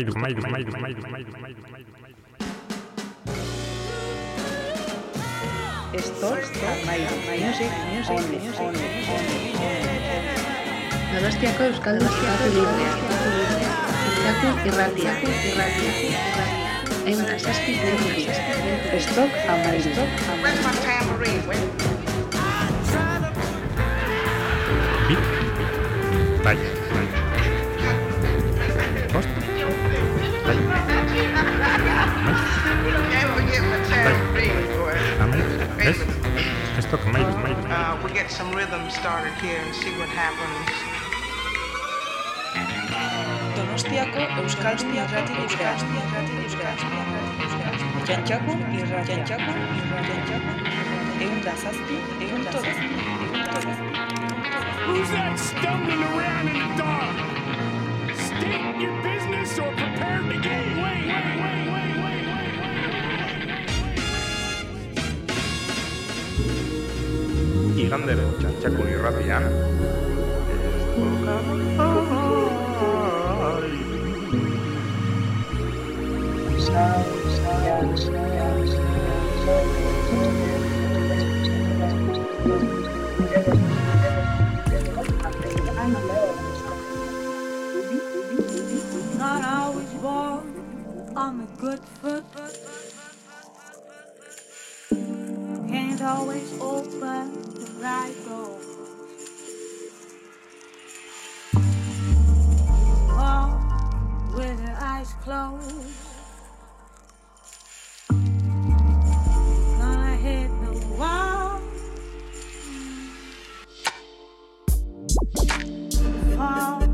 Mike, Mike, Mike, Esto tambourine, boy. Amai. Ez? Ez tok mairu, mairu. Uh, we get some rhythm started here and see what happens. Donostiako Euskal Irrati Librea. Jantxako irratia. Jantxako irratia. Ehun da zazpi, ehun da zazpi, ehun da zazpi. Who's that stumbling around in the dark? State your business or prepare to get wait, Milan de Bertxantxako Not always good foot. Can't always open right with your eyes closed. Gonna hit the wall. Fall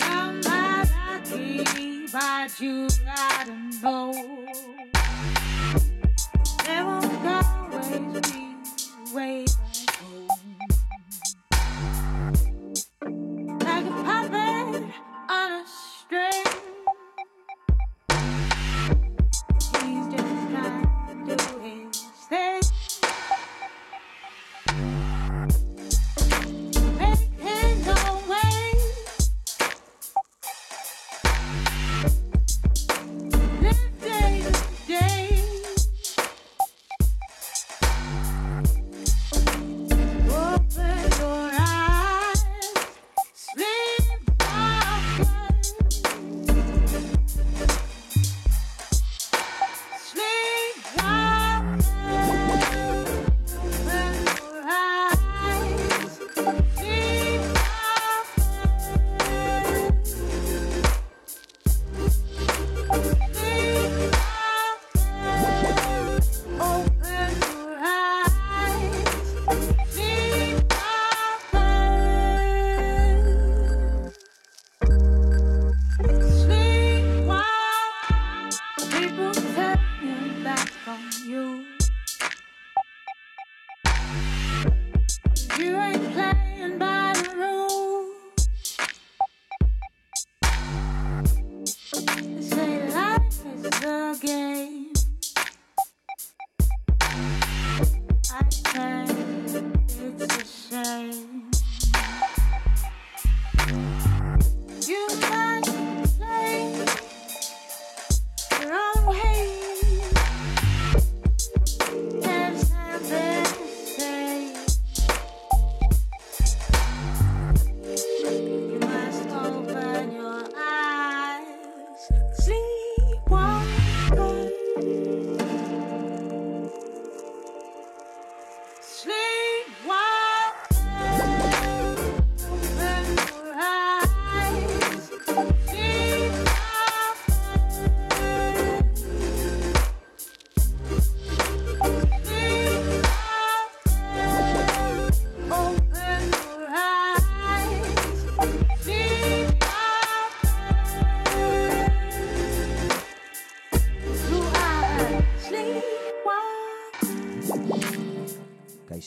How might I but you gotta know.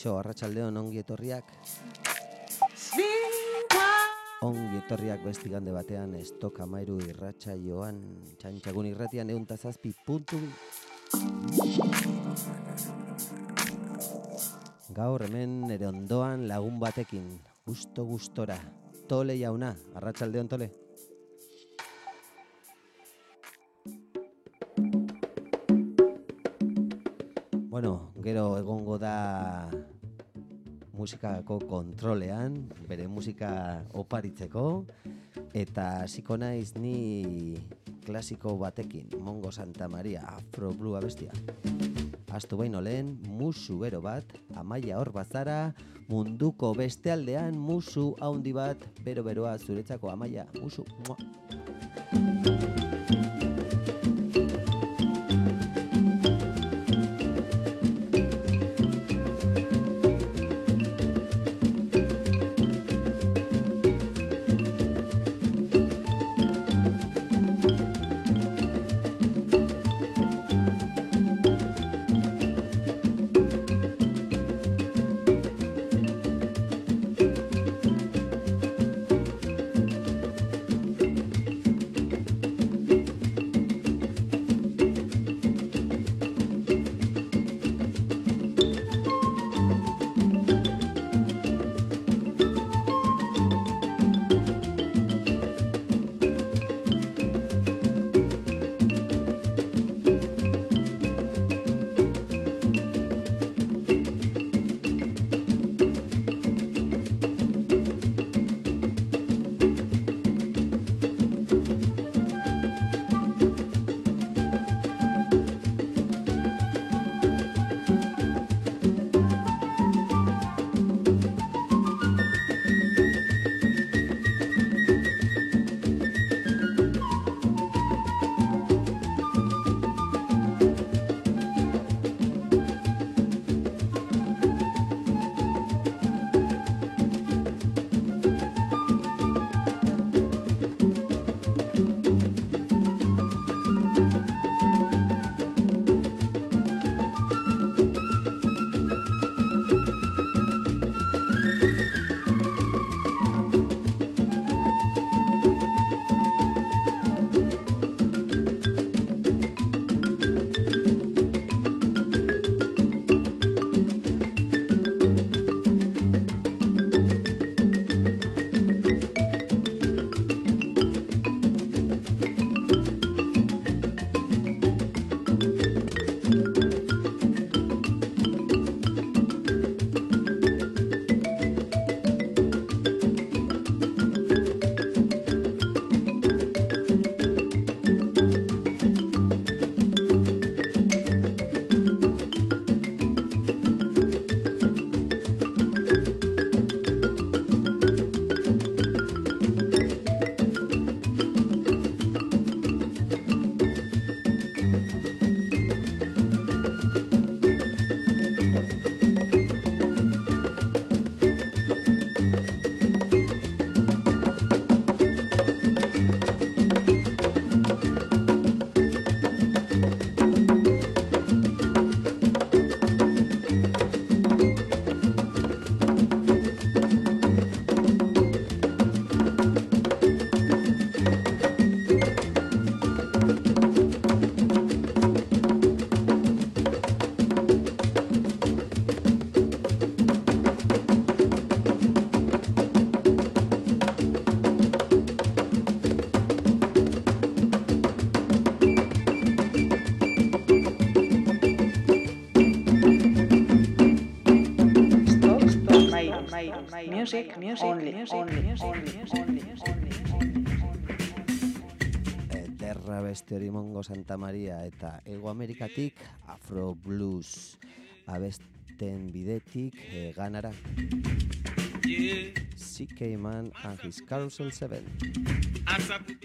Kaixo, arratsaldeon ongi etorriak. Ongi etorriak bestigande batean estok amairu irratsaioan txantxagun irratian egun eta zazpi puntu. Gaur hemen ere ondoan lagun batekin, gusto gustora. Tole jauna, arratsaldeon tole. Bueno, gero egongo da musikako kontrolean, bere musika oparitzeko, eta hasiko naiz ni klasiko batekin, Mongo Santa Maria, Afro Blue abestia. Astu baino lehen, musu bero bat, amaia hor bazara, munduko beste aldean musu haundi bat, bero-beroa zuretzako amaia, musu. Mua. Mairu. Music, music, only, only, only, only, Ederra beste hori Mongo Santa Maria eta Ego Amerikatik Afro Blues. Abesten bidetik e, ganara. CK Man and his Carousel 7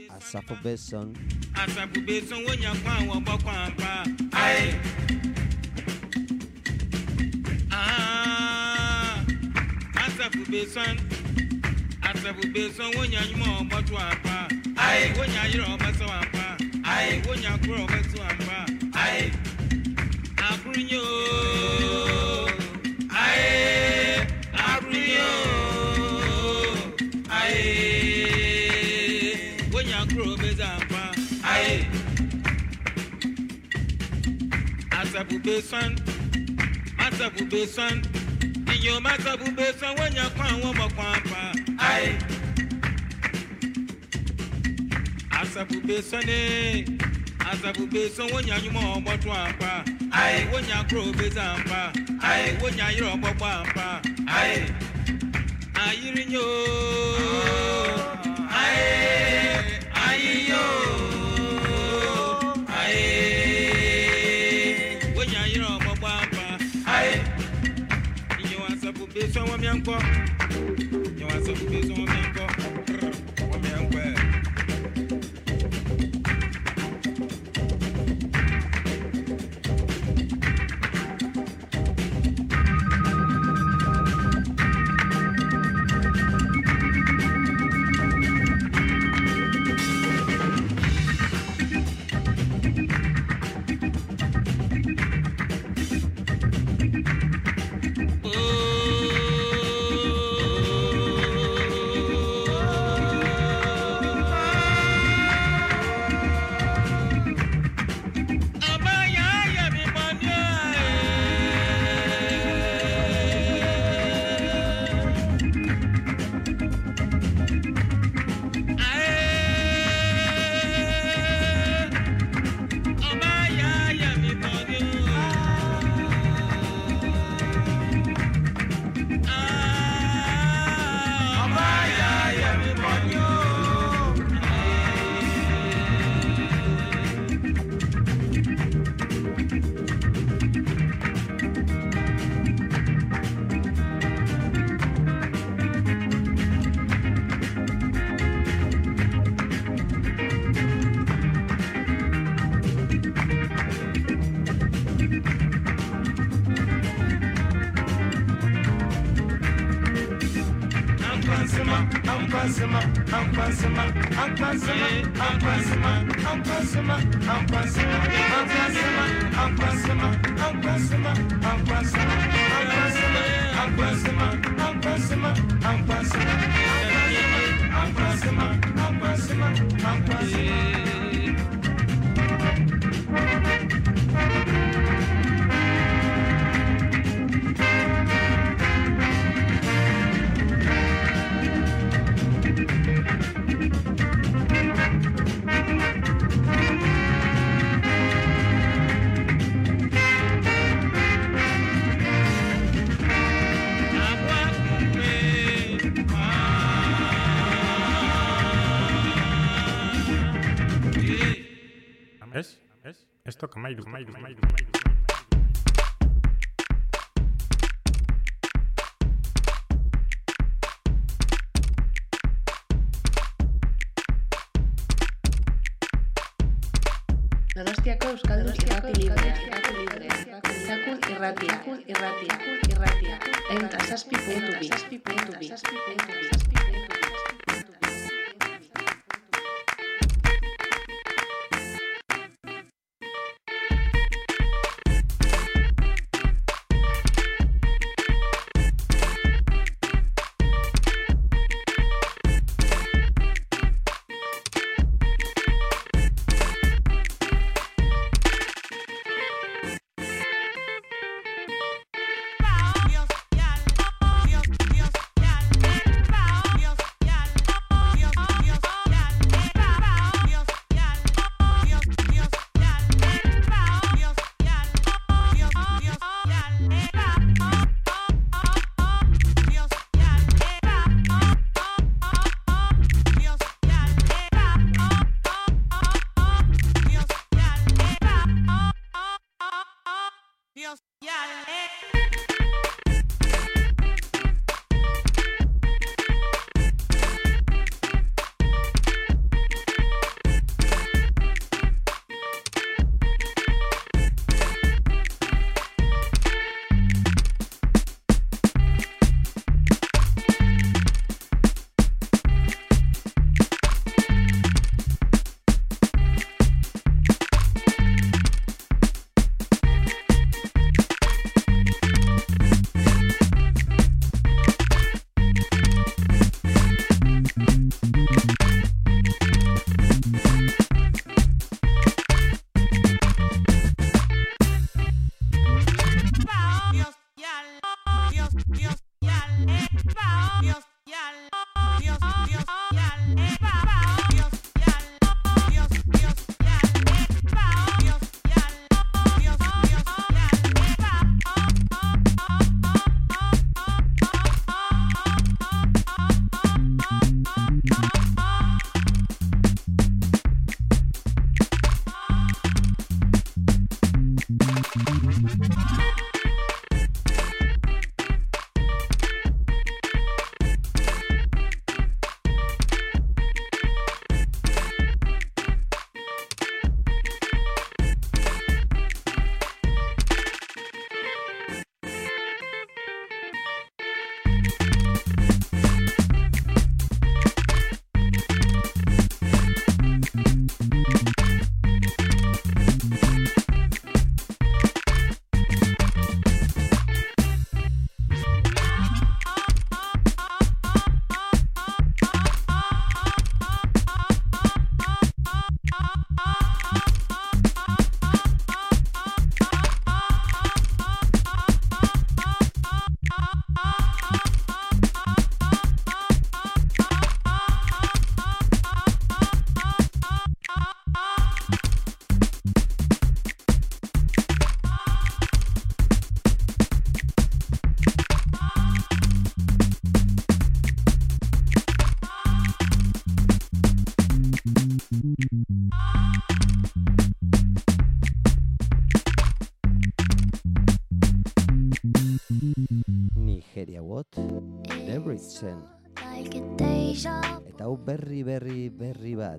Asafo Besson. Asabube sanwó asafubesan. Asafubesan wonya nyuma ọgbọtọ apa ayi wonya yẹrẹ ọbẹsẹ wa pa wonya kúrò ọbẹsẹ wa pa ayi akurunyi ooo ayi akurunyi ooo ayi wonya kúrò ọbẹsẹ wa pa besan, asafubesan. Asafubesan ìjì ò má sọ bùbẹ sanwó yẹn kọ́ àwọn ọmọ kan pa. asabube sani asabube sanwó yẹn anyumọ ọgbọdún àpá. owó yẹn akúrò bẹ́sẹ̀ àpá. owó yẹn ayọ̀rọ̀ gbọ́gbọ́ àpá. ayirinyó. ayé ayé yóò ayé. besoin, on vient encore. Et on on vient.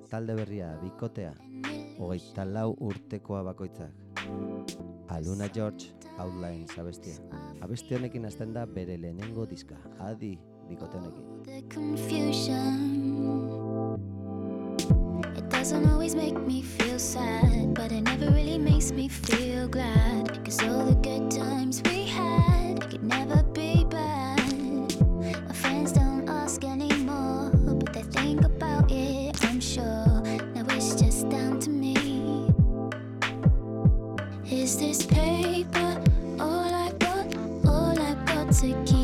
talde berria bikotea, hogeita lau urtekoa bakoitzak. Aluna George, Outlines abestia. Abesti honekin hasten da bere lehenengo diska, adi bikote honekin. Doesn't always make me feel sad, but it never really makes me feel glad. Cause all the good times we had could never be bad. this paper? All I got, all I got to keep.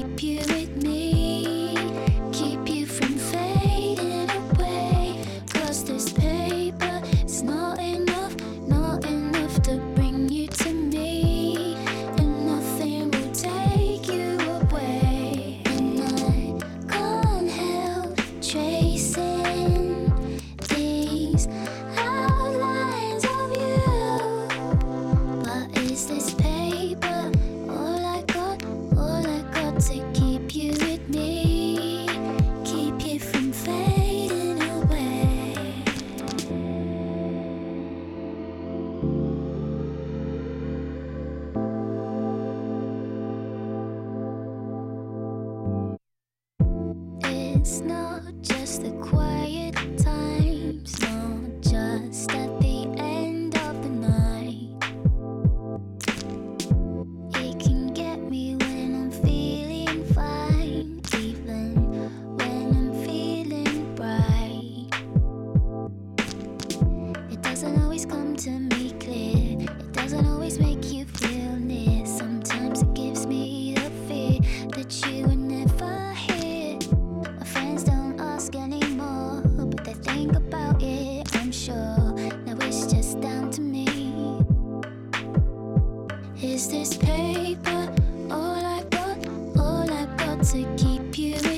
to keep you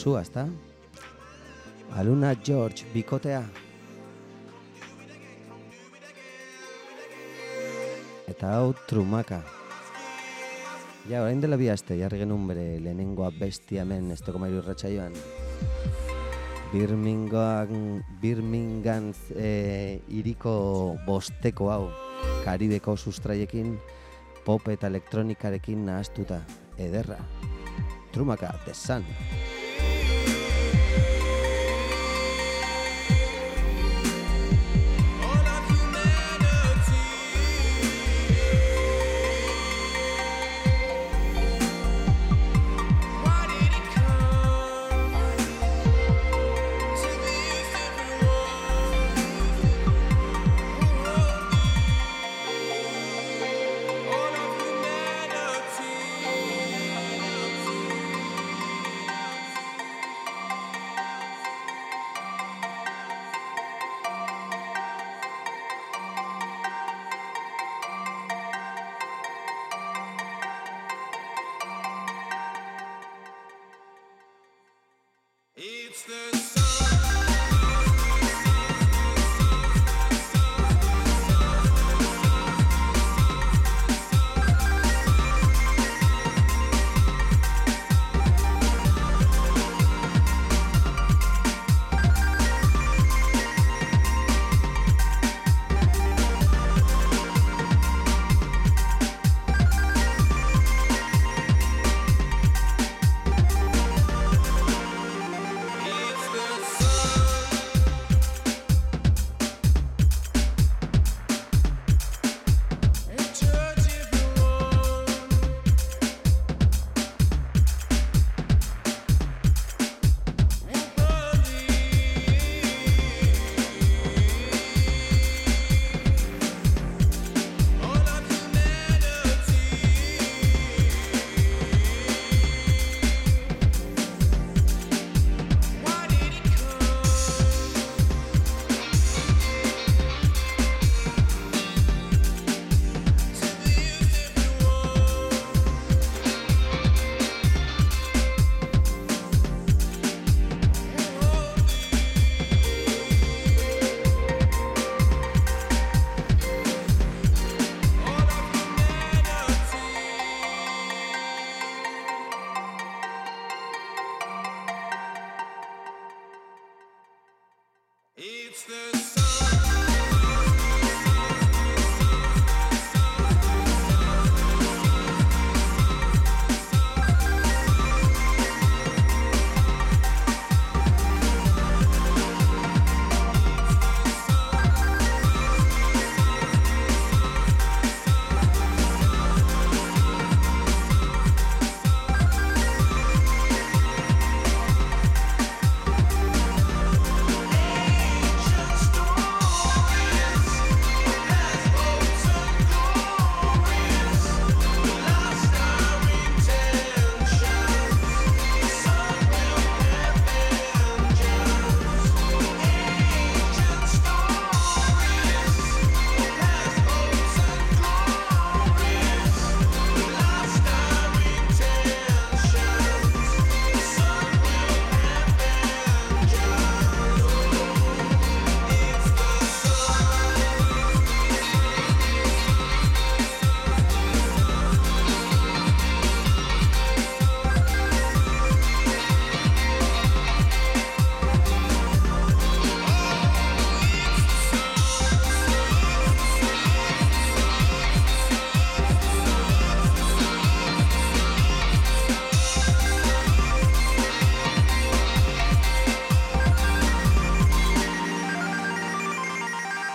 Gozua, ezta? Aluna George bikotea. Eta hau trumaka. Ja, orain dela bi jarri genuen bere lehenengoa bestia hemen estoko mairu irratsaioan. Birmingham, Birmingham e, iriko bosteko hau, Karibeko sustraiekin, pop eta elektronikarekin nahaztuta, ederra. Trumaka, The Sun.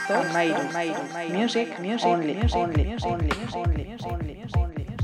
Made, made, made, music, music, only, only, only, only, only, only.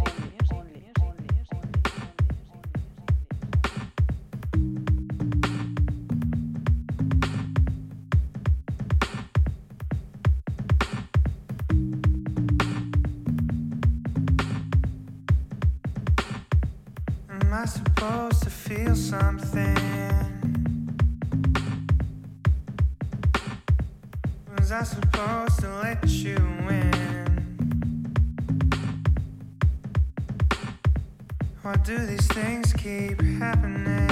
things keep happening.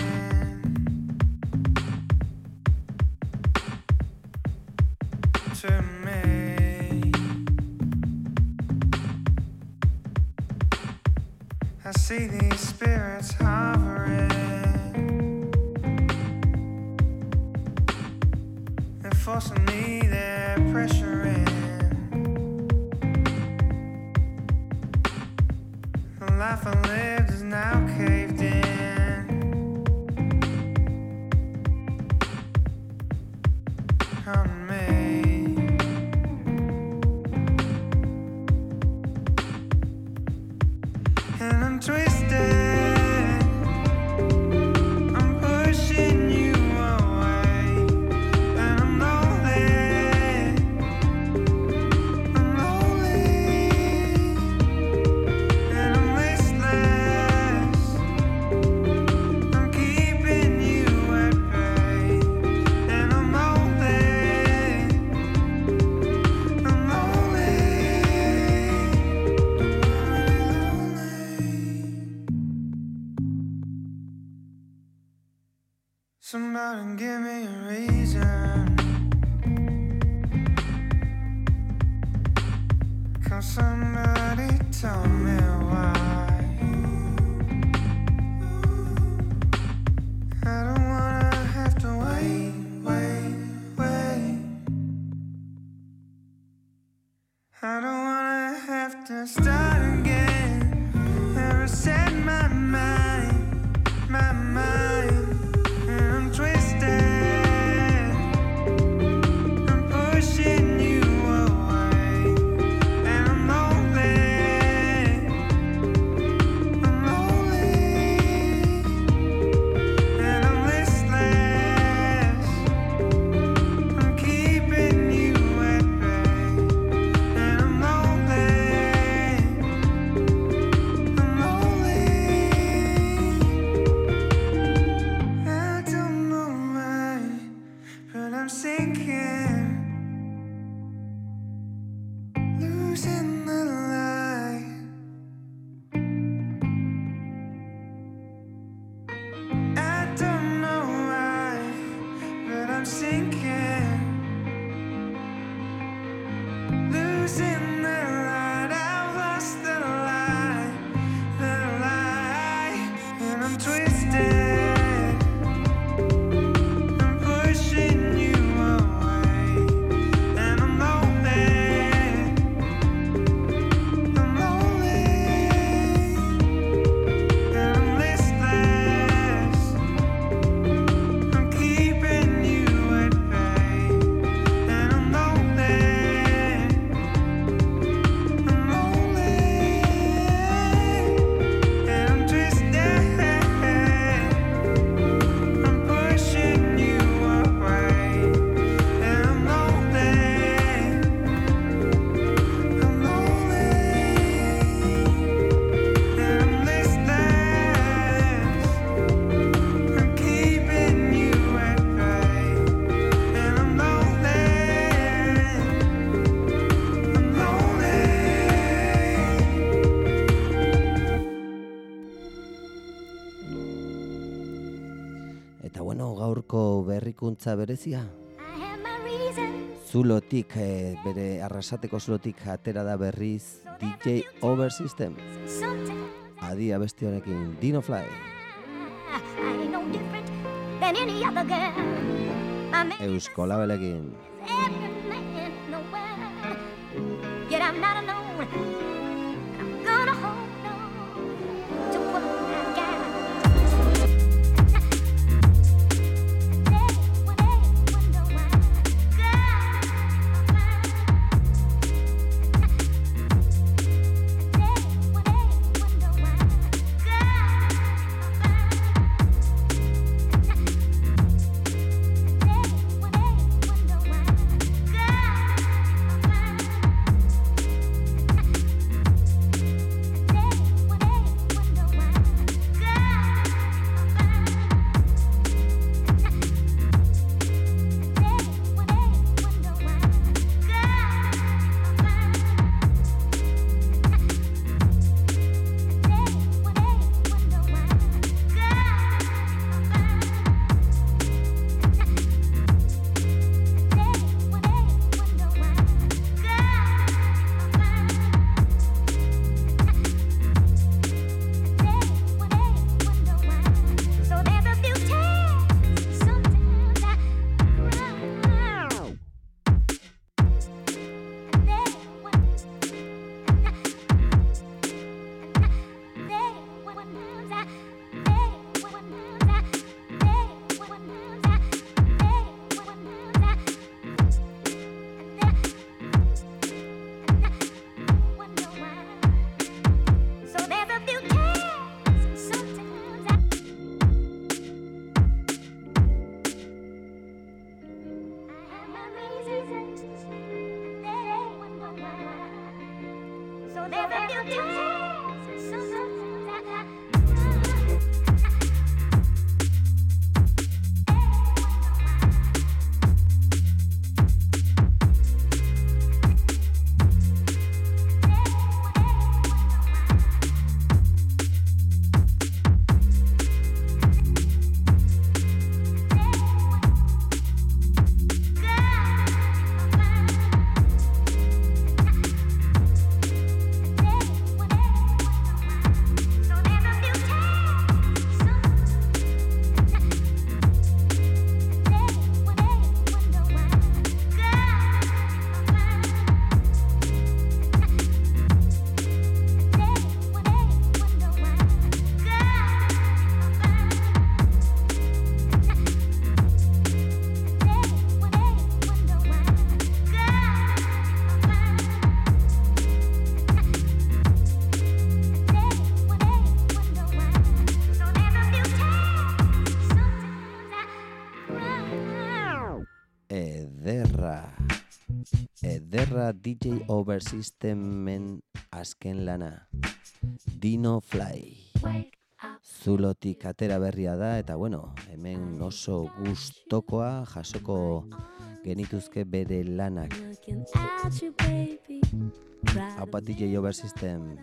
berrikuntza berezia. Zulotik, e, bere arrasateko zulotik atera da berriz DJ Over System. Adia beste honekin, Dino Fly. Eusko labelekin. Yet I'm not alone. Inglaterra DJ Over Systemen azken lana. Dino Fly. Zulotik atera berria da eta bueno, hemen oso gustokoa jasoko genituzke bere lanak. Haupa DJ Over System.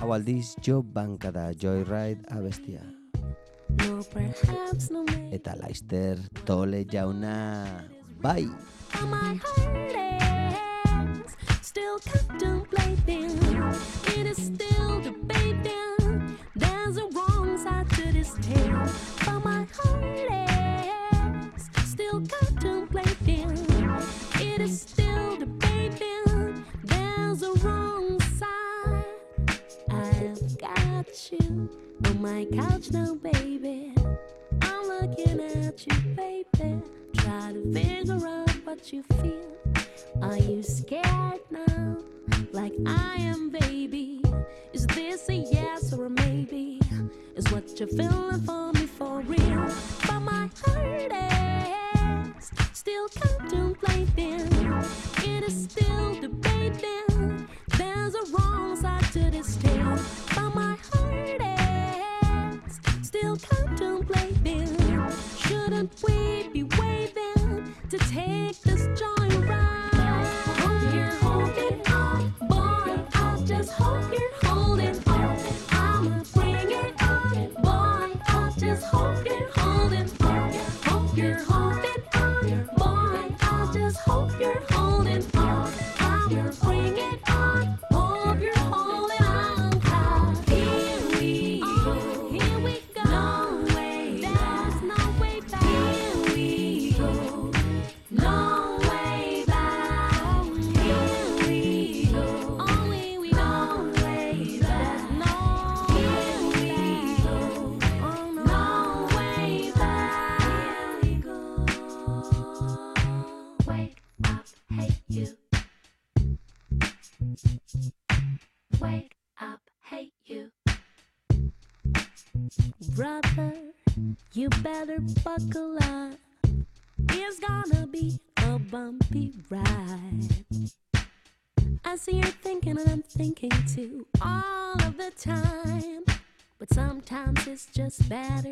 Hau aldiz jo bankada Joyride abestia. No, no Eta Laister Tole jauna, bai! my heart still contemplating. It is still debating. There's a wrong side to this tale, but my heart. better buckle up. It's gonna be a bumpy ride. I see you're thinking and I'm thinking too all of the time. But sometimes it's just better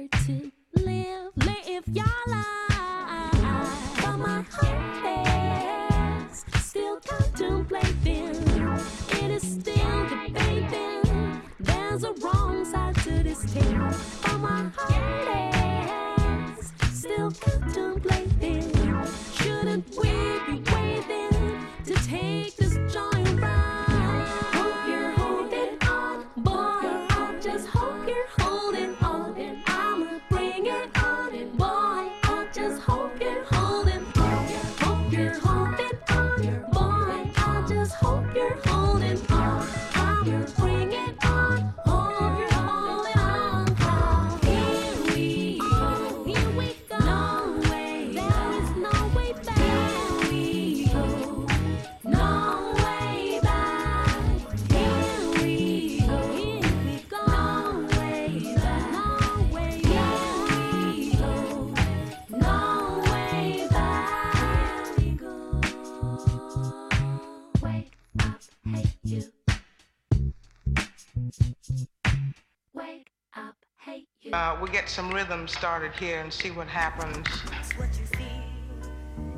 uh, we get some rhythm started here and see what happens.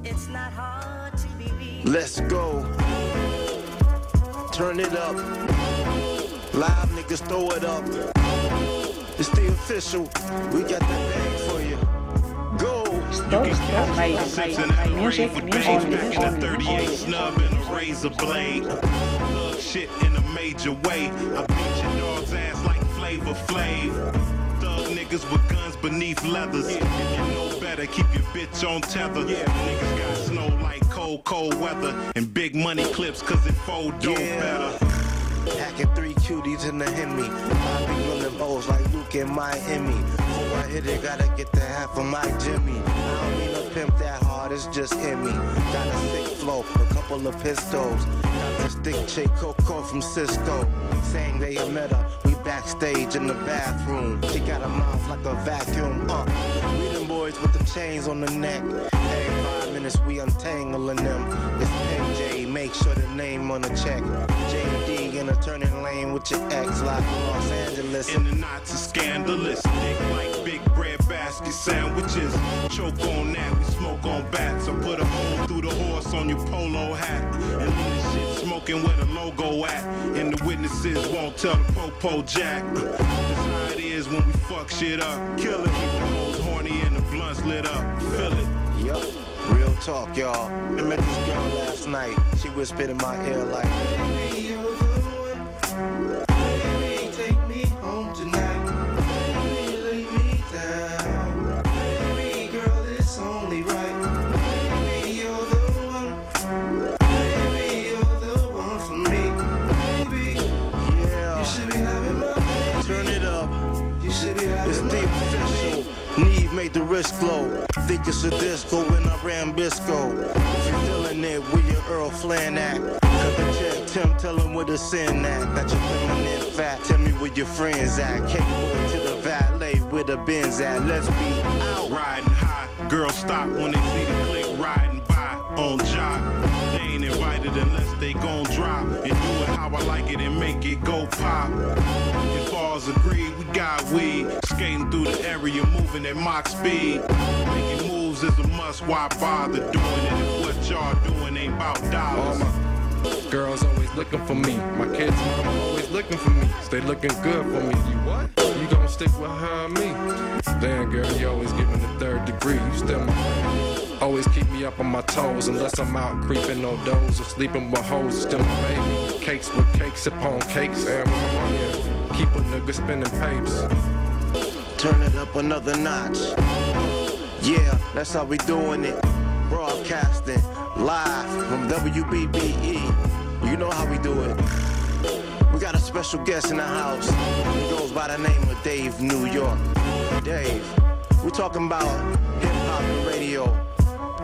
It's not hard to believe. Let's go. Turn it up. Live niggas throw it up. It's the official. We got the bag for you. Go. Music, music, Back music, in the 38 snub and a razor blade. Shit in a major way. I beat your dog's ass like Flavor Flav. Niggas with guns beneath leathers. You know better, keep your bitch on tether. Niggas got snow like cold, cold weather. And big money clips cause it fold dope better. Hacking three cuties in the Hemi. I be running bowls like Luke in Miami. Before I hit it, gotta get the half of my Jimmy. I don't mean to pimp that hard, it's just in me. Got a sick flow, a couple of pistols. Got this thick chick Coco from Cisco. Saying they a met her. We backstage in the bathroom. She got a mouth like a vacuum. Uh, we them boys with the chains on the neck. Every five minutes we untangling them. It's MJ, make sure the name on the check. JD in a turning lane with your ex, like Los Angeles. In the Nazi scandalous, thick like big bread basket sandwiches. Choke on that, we smoke on bats. I put a hole through the horse on your polo hat. And smoking where the logo at. And the witnesses won't tell the popo jack. Uh, that's how it is when we fuck shit up. Kill it, hoes horny and the blunts lit up. Feel it. Yup, real talk, y'all. I met this girl last night. She whispered in my ear like, made the wrist glow. Think it's a disco when I ran Bisco. You feeling it, where your Earl Flan at? Cut the check, Tim, tell him where the sin at. Got your feminine fat, tell me where your friends at. Can't to the valet where the Benz at. Let's be out. Riding high, girls stop when they see the click riding by on jock. They ain't invited unless they gon' drop and do it how I like it and make it go pop. Agreed, we got weed. Skating through the area, moving at Mach speed. Making moves is a must, why bother doing it if what y'all doing ain't about dollars? Girls always looking for me. My kids mama always looking for me. Stay looking good for me. You what? You gon' stick with her or me? Damn girl, you always giving the third degree. You still my. Always keep me up on my toes unless I'm out creeping no doors or sleeping with hoes. Still my baby. Cakes with cakes upon cakes. And my money. Keep a nigga spinning papes. Turn it up another notch. Yeah, that's how we doing it. Broadcasting live from WBBE. You know how we do it. We got a special guest in the house. He goes by the name of Dave New York. Dave, we talking about hip hop and radio.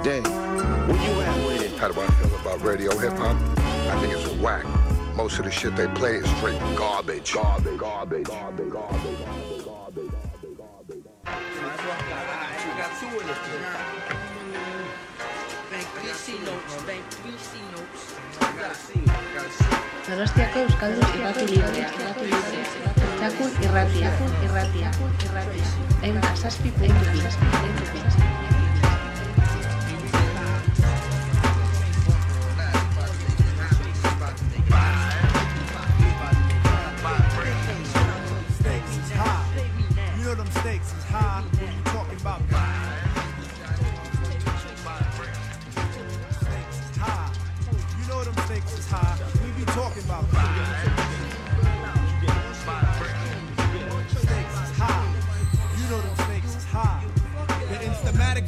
Dave, where you at with it? How do I feel about radio hip hop? I think it's a whack most of the shit they play is straight garbage. Garbage, garbage, garbage, garbage, garbage, garbage, garbage, garbage. Donostiako Libre, Irratia, Irratia, Irratia, high. We be talking about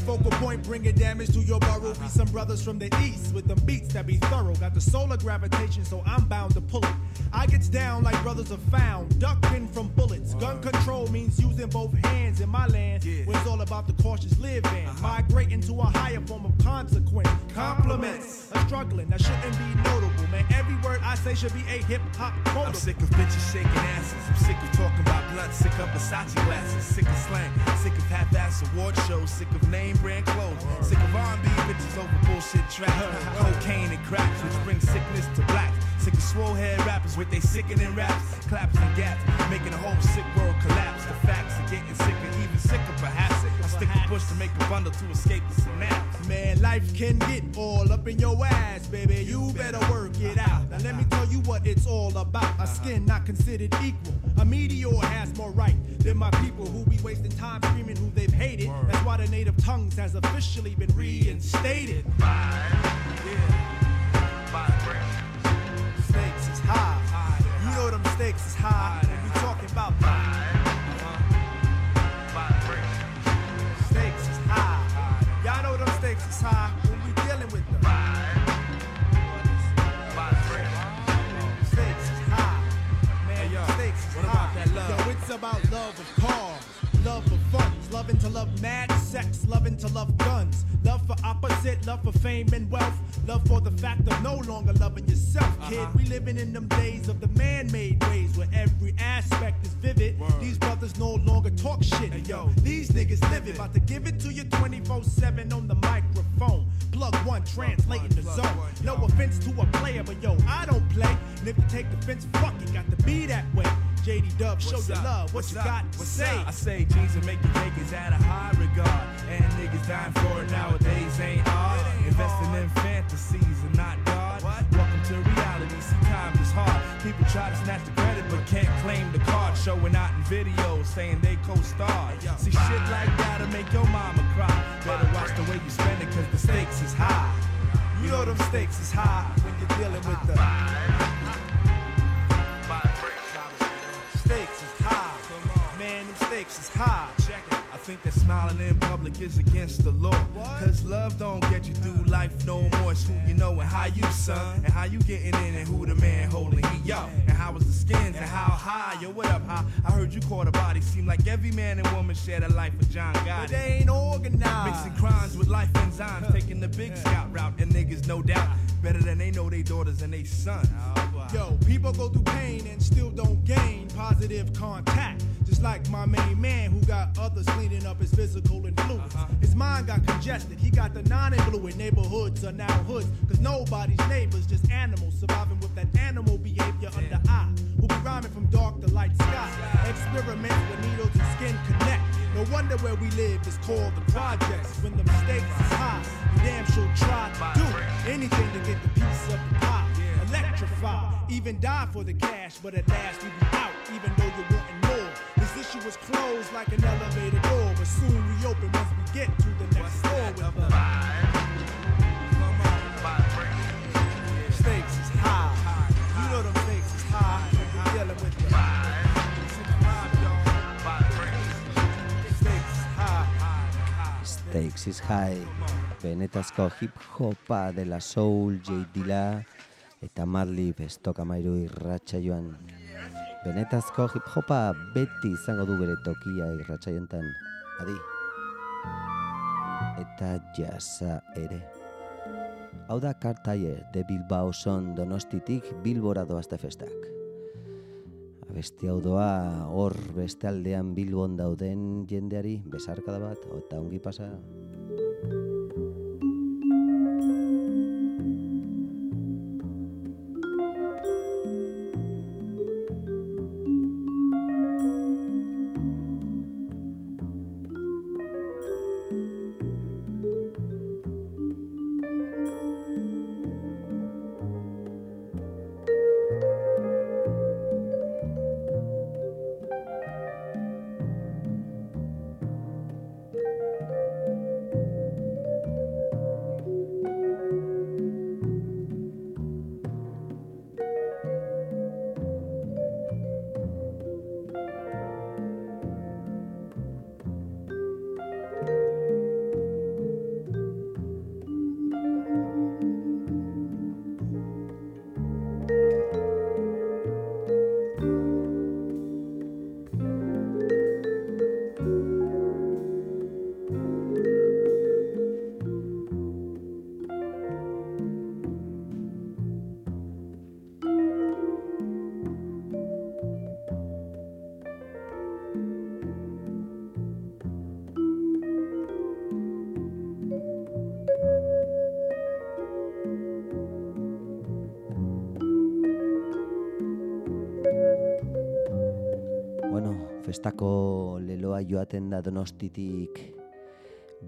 focal point bringing damage to your burrow. Be some brothers from the east with them beats that be thorough. Got the solar gravitation, so I'm bound to pull it. I gets down like brothers are found, ducking from bullets. Gun control means using both hands in my land. Where it's all about the cautious living, uh-huh. migrating to a higher form of consequence. Compliments, a struggling that shouldn't be notable, man. Every word I say should be a hip hop quote. I'm sick of bitches shaking asses. I'm sick of talking about blunt. Sick of Versace glasses. Sick of slang. Sick of half-ass award shows. Sick of name brand clothes. Sick of R&B bitches over bullshit tracks. Cocaine and cracks, which brings sickness to blacks. Sick of swole head rappers with they sickening raps, claps and gaps, making the whole sick world collapse. The facts are getting sicker, even sicker perhaps. I stick a push to make a bundle to escape the synapse. Man, life can get all up in your ass, baby. You better work it out. Now let me tell you what it's all about. A skin not considered equal. A meteor has more right than my people who be wasting time screaming who they've hated. That's why the native tongues has officially been reinstated. Stakes is high. You know them stakes is high. When we talking about Stakes is high. Y'all know them stakes is high when we dealing with them. Stakes is high. Man, yo, stakes is what high. about that love? Yo, it's about love of cars. Love for loving to love mad sex, loving to love guns, love for opposite, love for fame and wealth, love for the fact of no longer loving yourself, kid. We living in them days of the man-made ways where every aspect is vivid. These brothers no longer talk shit, yo. These niggas live it, about to give it to you 24/7 on the microphone. Plug one, translating the zone. No offense to a player, but yo, I don't play. And if you take offense, fuck it, got to be that way. JD Dub, show your love. What What's you up? got to What's say? up? I say jeans and make cake is at a high regard. And niggas dying for it nowadays ain't hard. Investing in fantasies and not God. Welcome to reality. See, times is hard. People try to snatch the credit but can't claim the card. Showing out in videos saying they co-starred. See, shit like that'll make your mama cry. Better watch the way you spend it cause the stakes is high. You know them stakes is high when you're dealing with the Them is high. Check it. I think that smiling in public is against the law. Cause love don't get you through life no more. It's who you know and how you son. And how you getting in and who the man holding he yo. And how was the skins and how high. Yo, what up, high? I heard you caught a body. Seem like every man and woman shared a life with John Gotti. But they ain't organized. Mixing crimes with life enzymes. Taking the big scout route. And niggas, no doubt, better than they know they daughters and they sons. Oh, Yo, people go through pain and still don't gain positive contact. Just like my main man who got others cleaning up his physical influence. Uh-huh. His mind got congested, he got the non-influent neighborhoods are now hoods. Cause nobody's neighbors, just animals surviving with that animal behavior under eye. We'll be rhyming from dark to light sky. Experiments with needles and skin connect. No wonder where we live is called the projects. When the mistakes is high, you damn sure try to do anything to get the piece of the pie. Electrify, even die for the cash, but at last we be out, even though you're wanting more. This issue was closed like an elevator door, but soon we open once we get to the next floor with the high. Stakes is High, benetazko hip-hopa dela soul, J. Dilla eta Madlib estoka mairu irratxa joan. Benetazko hip-hopa beti izango du bere tokia irratxa jontan. Adi. Eta jasa ere. Hau da Cartier de Bilbao son donostitik Bilbora doazte festak. Abesti hau doa hor beste aldean Bilbon dauden jendeari besarkada bat, eta ongi pasa. Joaten da donostitik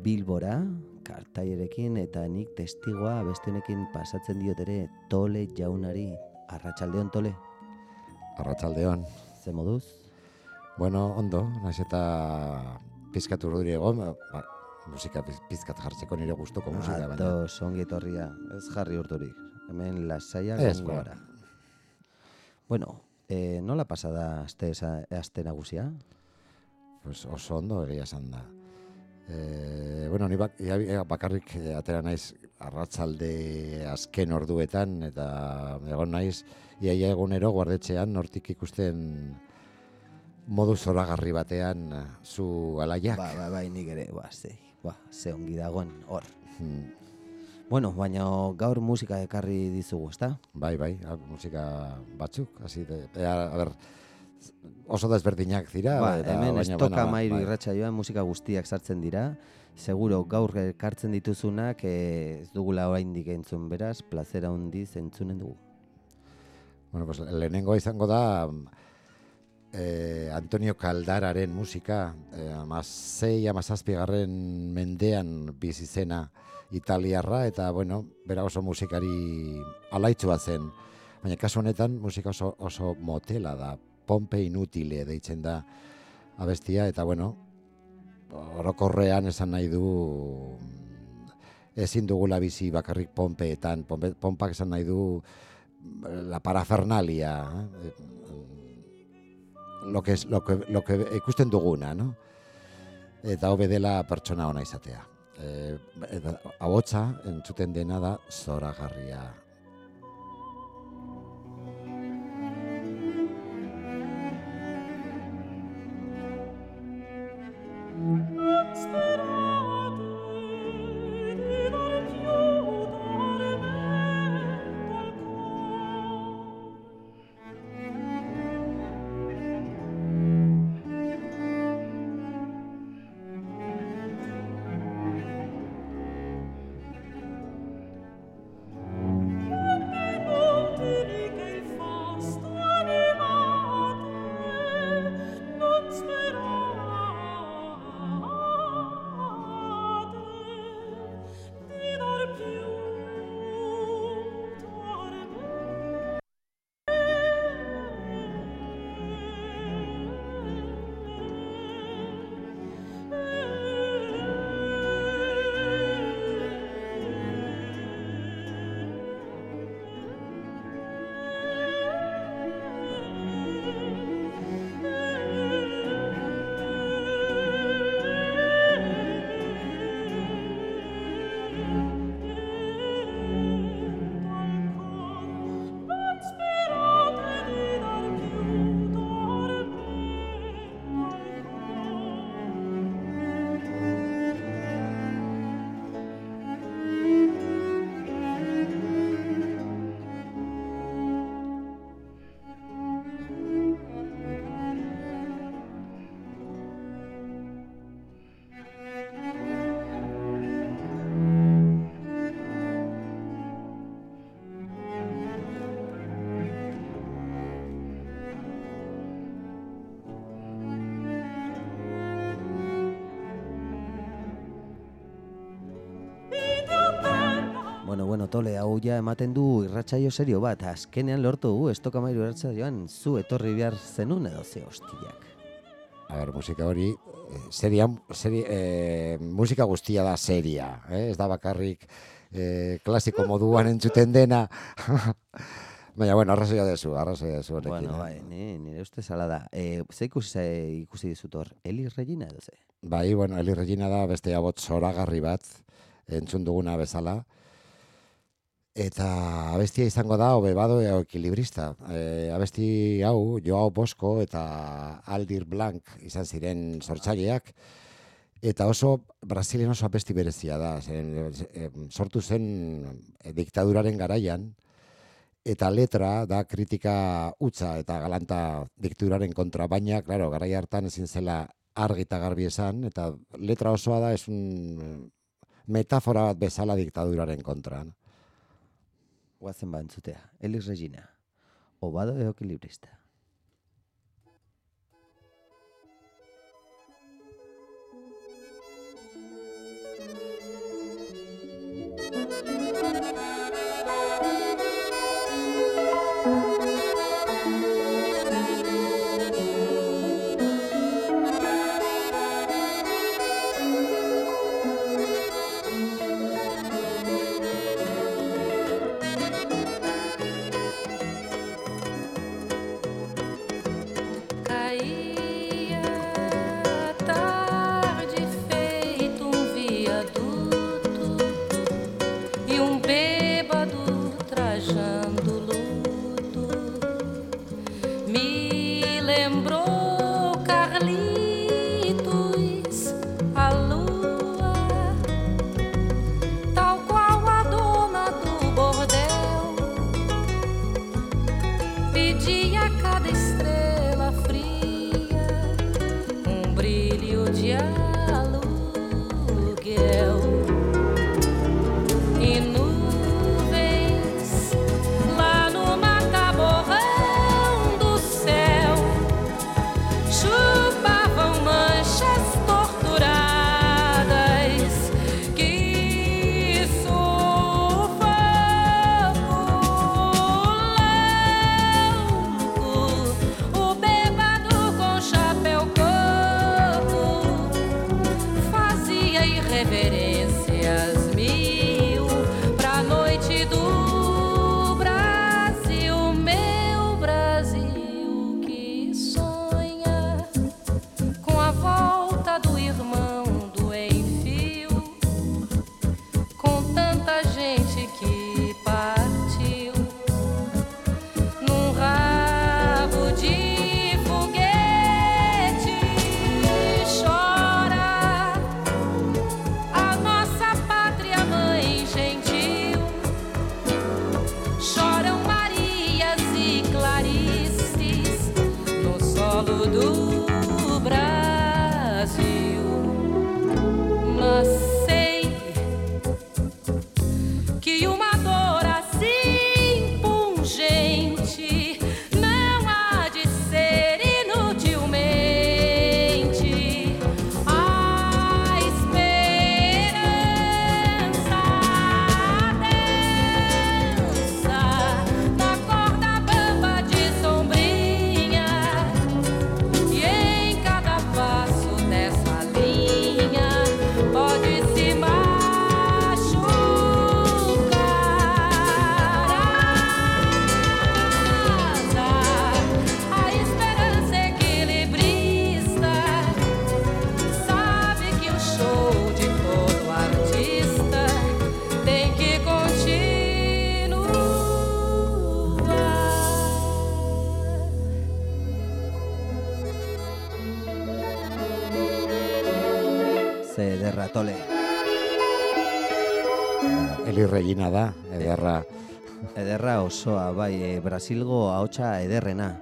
Bilbora, kartailerekin eta nik testigoa beste honekin pasatzen diot ere tole jaunari. Arratsaldeon tole. Arratsaldeon. Ze moduz? Bueno, ondo, naiz eta pizkat urduri egon, ba, musika piz- pizkat jartzeko nire gustoko musika baina. Ato, songi etorria, ez jarri urturik. Hemen lasaia gongo ba. gara. Bueno, eh, nola pasada aste, aste nagusia? Pues oso ondo egia esan da. E, bueno, ni bak, ia- ia bakarrik eh, atera naiz arratzalde azken orduetan eta egon naiz iaia egunero guardetxean hortik ikusten modu zoragarri batean eh, zu alaiak. Ba, ba, bai, nik ere, ba, ze, ba, ze ongi dagoen, hor. Hmm. Bueno, baina gaur musika ekarri dizugu, ezta? Bai, bai, musika batzuk, hasi de, ea, a ber, oso desberdinak dira. Ba, hemen baina, estoka bueno, mairu bai. irratsaioan musika guztiak sartzen dira. Seguro gaur ekartzen dituzunak eh, ez dugula oraindik entzun beraz, plazera handiz entzunen dugu. Bueno, pues lehenengo izango da eh, Antonio Caldararen musika, eh, amasei, amazazpigarren mendean bizi zena italiarra, eta, bueno, bera oso musikari alaitzua zen. Baina kasu honetan musika oso, oso motela da, pompe inutile deitzen da abestia, eta, bueno, orokorrean esan nahi du ezin dugula bizi bakarrik pompeetan, pompe, pompak esan nahi du la parafernalia, eh? lo que lo que, lo que ikusten duguna, no? Eta hobe dela pertsona ona izatea. Eh, eta ahotsa entzuten dena da zoragarria. Stay Bueno, bueno, tole, hau ja ematen du irratsaio serio bat, azkenean lortu dugu estokamairu irratsaioan zu etorri behar zenun edo ze hostiak. A ber, musika hori, eh, seria, seri, eh, musika guztia da seria, eh? ez da bakarrik eh, klasiko moduan entzuten dena. Baina, bueno, arrazoia dezu, arrazoia dezu honekin. Bueno, eh? bai, ni, nire uste zala da. E, ze ikusi, ze ikusi dizut hor, Eli Regina edo ze? Bai, bueno, Eli Regina da beste abot zoragarri bat, entzun duguna bezala. Eta abestia izango da, hobe bado eo ekilibrista. E, abesti hau, Joao Bosco eta Aldir Blanc izan ziren sortzaileak. Eta oso, Brasilen oso abesti berezia da. Zen, e, sortu zen e, diktaduraren garaian, eta letra da kritika utza eta galanta diktaduraren kontra. Baina, claro, garai hartan ezin zela argi eta garbi esan, eta letra osoa da, es un metafora bat bezala diktaduraren kontra. no? guazen bantzutea. Elis Regina, obado eokilibrista. osoa, bai, e, Brasilgo ahotsa ederrena.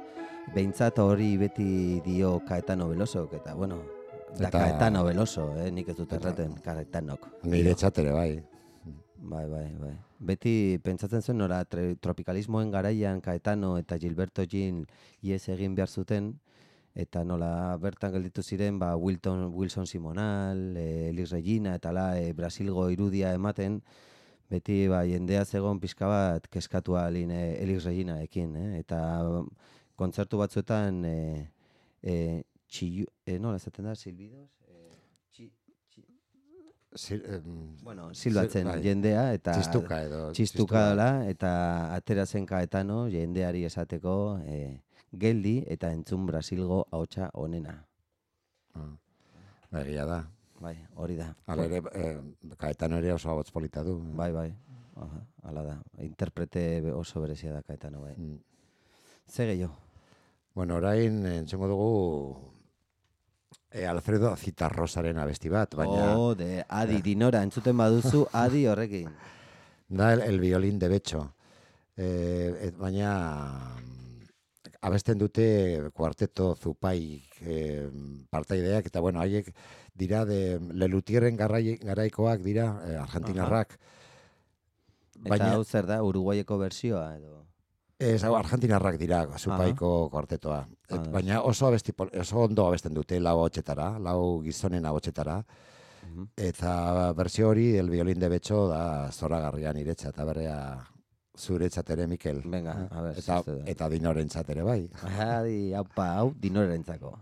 Behintzat hori beti dio Caetano Belosok, eta bueno, da Eta- Caetano Beloso, eh? nik ez dut erraten, Caetanok. Nire txatere, bai. Bai, bai, bai. Beti pentsatzen zuen tre- tropikalismoen garaian Caetano eta Gilberto Gil ies egin behar zuten, eta nola bertan gelditu ziren ba, Wilton, Wilson Simonal, e, Elis Regina eta la e, Brasilgo irudia ematen, beti ba, jendea zegon pixka bat keskatu alin e, Elis Reginaekin, eh? eta kontzertu batzuetan e, e, txillu, e, nola esaten da, silbidos? E, txi, Sil, em, Bueno, silbatzen bai. jendea eta Txistuka edo, txistuka dela eta atera zen Caetano jendeari esateko eh, geldi eta entzun Brasilgo ahotsa onena. Ba, Egia da. Bai, hori da. Hala ere, eh, Caetano ere oso abots polita du. Bai, bai. Aha, hala da. Interprete oso berezia da Caetano, bai. Mm. Ze gehiago? Bueno, orain entzungo dugu e, Alfredo Zitarrosaren abesti bat, baina... Oh, de Adi Dinora, entzuten baduzu Adi horrekin. Da el, el violín de Betxo. E, et, baina mm, abesten dute kuarteto zupai e, partaideak, eta bueno, haiek dira de Lelutierren garai, garaikoak dira, e, argentinarrak. Eta hau zer da, Uruguaieko bersioa edo? Ez, hau argentinarrak dira, zupaiko kuartetoa. Et, Ah. baina oso, abesti, oso ondo abesten dute lau hotxetara, lau gizonen ahotsetara. Eta bersio hori, el violín de betxo, da zoragarrian iretza, eta berea zuretzat ere, Mikel. Venga, a ber, eta, eta dinorentzat ere, bai. Adi, haupa, hau dinorentzako.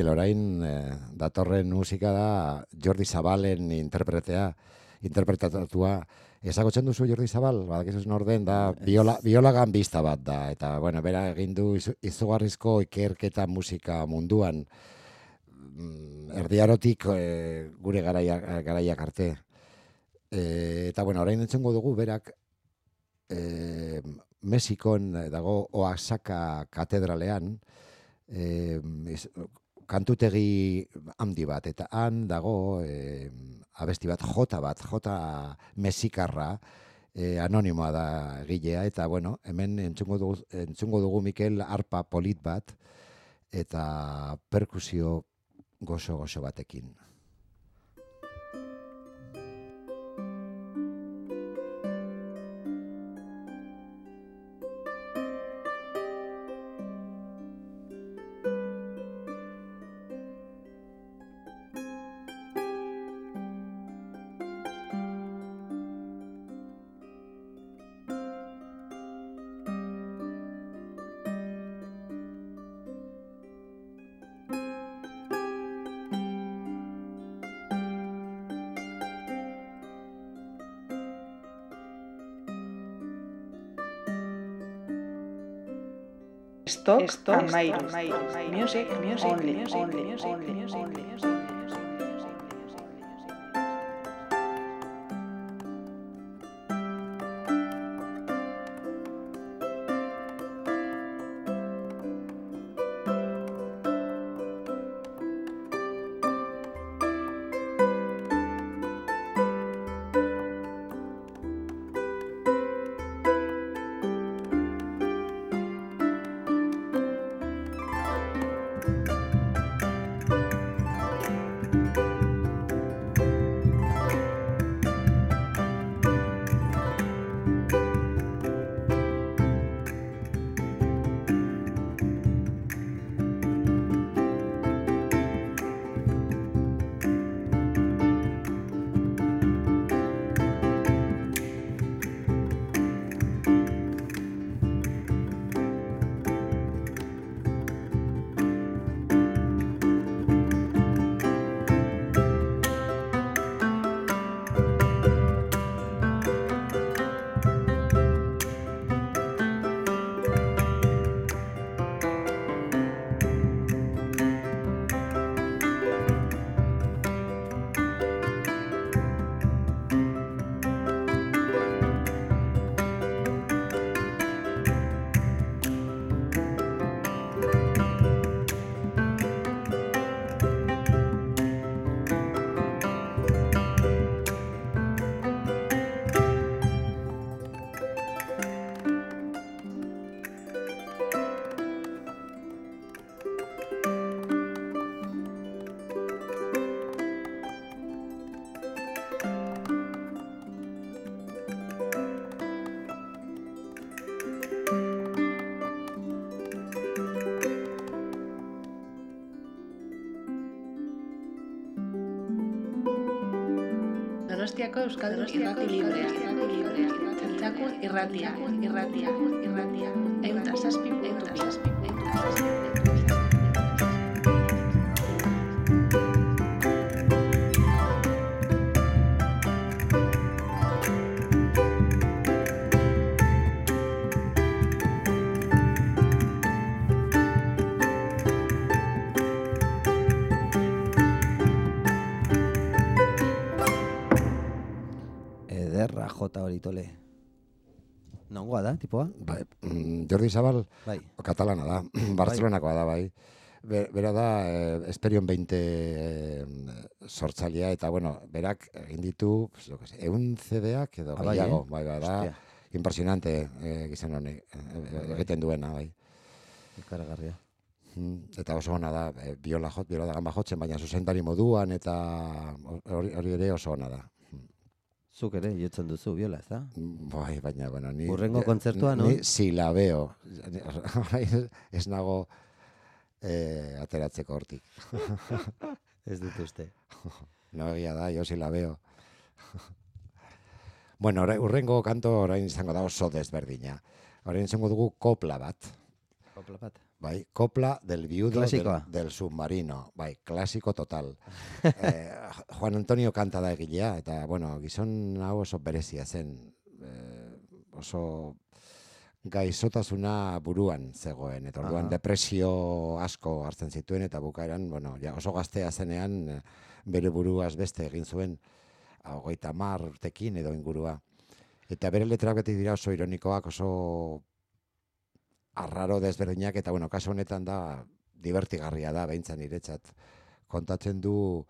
Mikel, orain eh, datorren musika da Jordi Zabalen interpretea, interpretatua. Ezagutzen duzu Jordi Zabal, badakizu nor den da biola, biola ganbista bat da eta bueno, bera egin du izu- izugarrizko ikerketa musika munduan mm, erdiarotik eh, gure garaia, garaiak arte. Eh, eta bueno, orain entzungo dugu berak eh, Mexikon dago Oaxaca katedralean ez- kantutegi handi bat eta han dago eh, abesti bat jota bat jota mexikarra eh, anonimoa da egilea eta bueno hemen entzungo dugu, entzungo dugu Mikel arpa polit bat eta perkusio gozo gozo batekin stock, stock and Music, music, music, music, music, music, music. donostiako euskal irrati libre, txantxako irratia, irratia, irratia, euntasaz jota hori tole. Nongoa da, tipoa? Bai, mm, Jordi Zabal, Bai. katalana da, Barcelonakoa da, bai. Be- Bera da, eh, Esperion 20 eh, sortzailea, eta, bueno, berak egin ditu, eun CD-ak edo Ah, bai, gehiago, eh? bai, bai, da, impresionante eh, gizon honek, eh, egiten duena, bai. Ikaragarria. Mm, Eta oso ona da, eh, biola jot, biola da gamba jotzen, baina zuzendari moduan, eta hori ere oso ona da. Zuk ere, jotzen duzu, biola, ez da? Bai, baina, bueno, ni... Hurrengo eh, kontzertua, Ni non? silabeo. ez, nago eh, ateratzeko hortik. Ez dut uste. no, egia da, jo silabeo. bueno, orain- hurrengo kanto orain izango da oso desberdina. Orain izango dugu kopla bat. Kopla bat. Bai, kopla del viudo del, del submarino. Bai, klasiko total. eh, Juan Antonio kanta da egilea, eta, bueno, gizon hau oso berezia zen. Eh, oso gaizotasuna buruan zegoen, eta orduan Aha. depresio asko hartzen zituen, eta bukaeran, bueno, ja, oso gaztea zenean, eh, bere buruaz beste egin zuen, hogeita mar urtekin edo ingurua. Eta bere letrak beti dira oso ironikoak, oso arraro desberdinak, eta bueno, kasu honetan da, divertigarria da, behintzan niretzat. Kontatzen du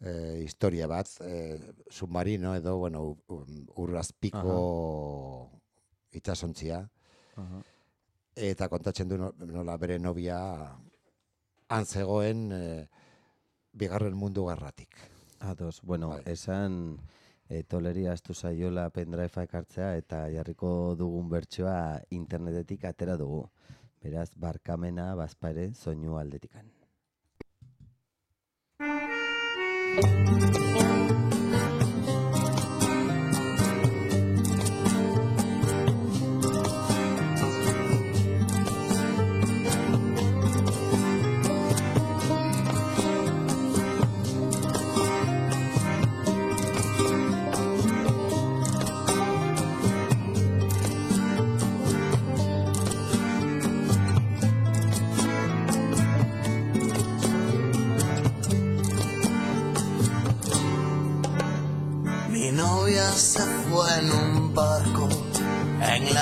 eh, historia bat, eh, submarino edo, bueno, urrazpiko itsasontzia, Aha. eta kontatzen du no- nola bere nobia han zegoen eh, bigarren mundu garratik. Ados, bueno, Bai. esan e, toleria astu zaiola pendrive ekartzea eta jarriko dugun bertsoa internetetik atera dugu. Beraz, barkamena bazpare soinu aldetikan.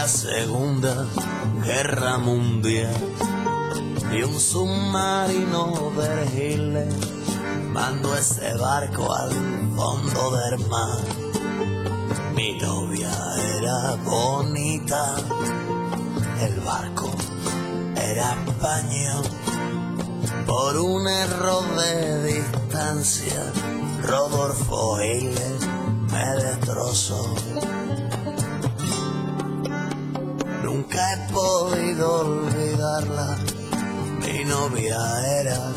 La Segunda Guerra Mundial y un submarino de Giles mandó ese barco al fondo del mar. Mi novia era bonita, el barco era español. Por un error de distancia, Rodolfo Giles me destrozó. Nunca he podido olvidarla, mi novia era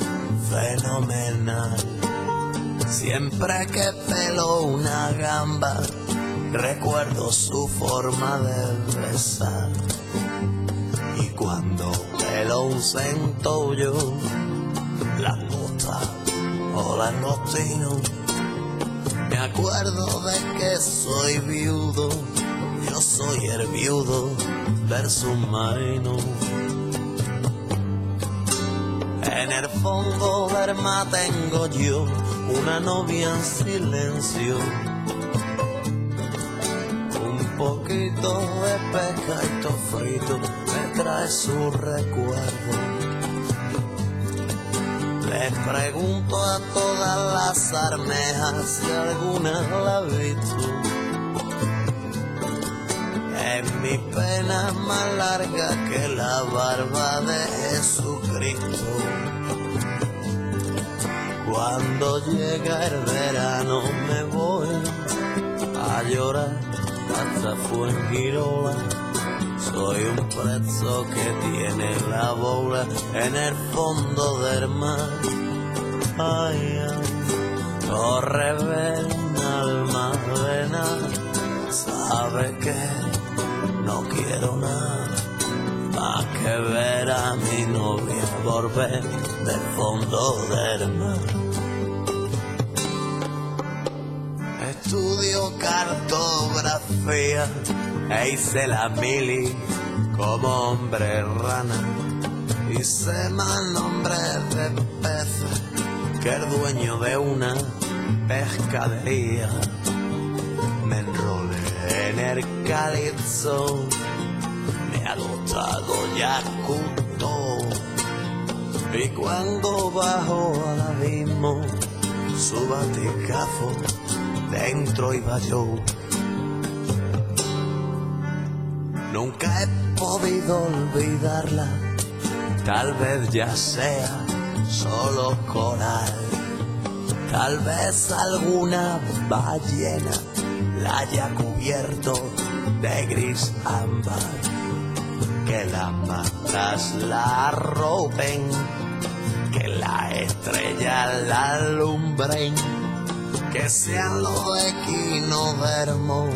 fenomenal. Siempre que peló una gamba, recuerdo su forma de besar. Y cuando peló un centollo, la puta o la noctino, me acuerdo de que soy viudo, soy el viudo del submarino. En el fondo del mar tengo yo una novia en silencio. Un poquito de pescado frito me trae su recuerdo. Les pregunto a todas las armejas si alguna la ha. Mi pena más larga que la barba de Jesucristo. Cuando llega el verano me voy a llorar hasta Fuengirola. Soy un preso que tiene la bola en el fondo del mar. Ay, ay, corre ven al mar. sabe que no quiero nada más que ver a mi novia volver del fondo del mar. Estudio cartografía e hice la mili como hombre rana. Hice más nombre de peces que el dueño de una pescadería. Calipso, me ha gustado Yakuto. Y cuando bajo al abismo, su baticazo, dentro iba yo. Nunca he podido olvidarla, tal vez ya sea solo coral. Tal vez alguna ballena la haya cubierto de gris ámbar. Que las matas la roben, que la estrella la alumbren, que sean los equinodermos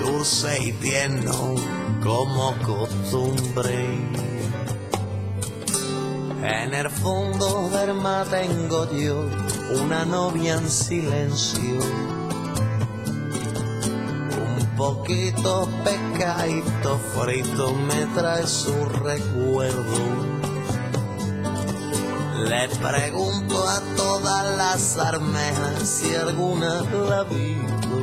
dulce y tierno como costumbre. En el fondo del mar tengo yo una novia en silencio. Poquito pescadito frito me trae su recuerdo. Le pregunto a todas las armejas si alguna la visto.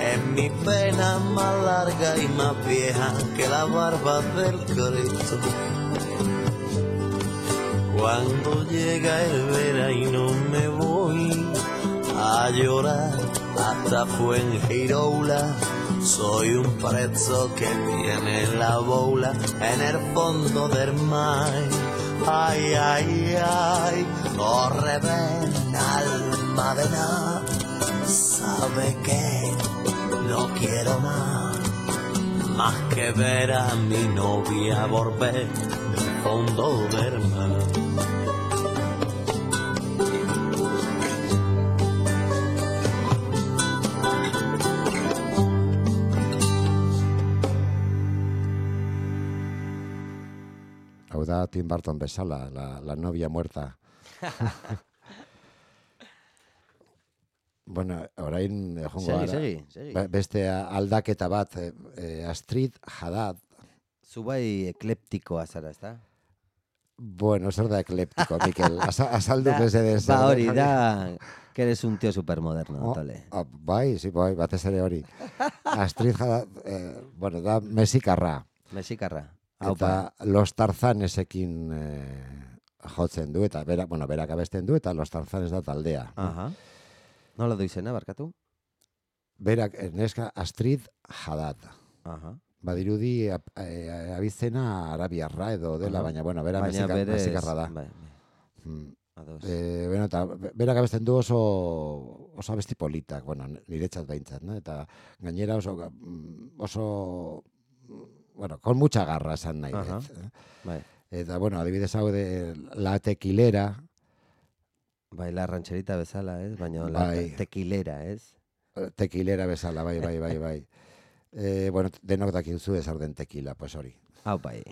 Es mi pena más larga y más vieja que la barba del Cristo. Cuando llega el verano me voy a llorar hasta Fuengirola. Soy un preso que tiene la bola en el fondo del mar. Ay, ay, ay, corre ven alma de. Sabe que no quiero más, más que ver a mi novia volver del fondo del mar. Da Tim Burton bezala, la, la novia muerta. bueno, orain jongo Segi, gara. segi, segi. Be- Beste aldaketa bat, eh, Astrid Haddad. Zu bai ekleptikoa zara, ezta? Bueno, zer da ekleptiko, Mikel? Azaldu mesedez. Ba hori da, que eres un tío supermoderno, Oh, tole. ah, bai, sí, bai, batez ere hori. Astrid Haddad, eh, bueno, da mexikarra. Eta Los Tarzanesekin eh, jotzen du, eta bera, bueno, berak abesten du, eta Los Tarzanes da taldea. Aha. Nola du izena, barkatu? Berak, eh, neska Astrid Haddad. Aha. Badirudi eh, abizena arabiarra edo dela, Aha. baina, bueno, bera Baina mexika, berez, mexikarra da. bai, Mm. Ados. Eh, bueno, eta be- berak abesten du oso oso abesti politak, bueno, niretzat behintzat, no? Eta gainera oso mm, oso bueno, con mucha garra esan nahi dut. eh. Bai. Eta bueno, adibidez hau de la tequilera, Bai, la rancherita bezala, ez? Baina la Bai. tequilera, ez? tequilera bezala, bai, bai, bai, bai. Eh, bueno, denok dakizu ez den tequila, pues hori. Hau bai.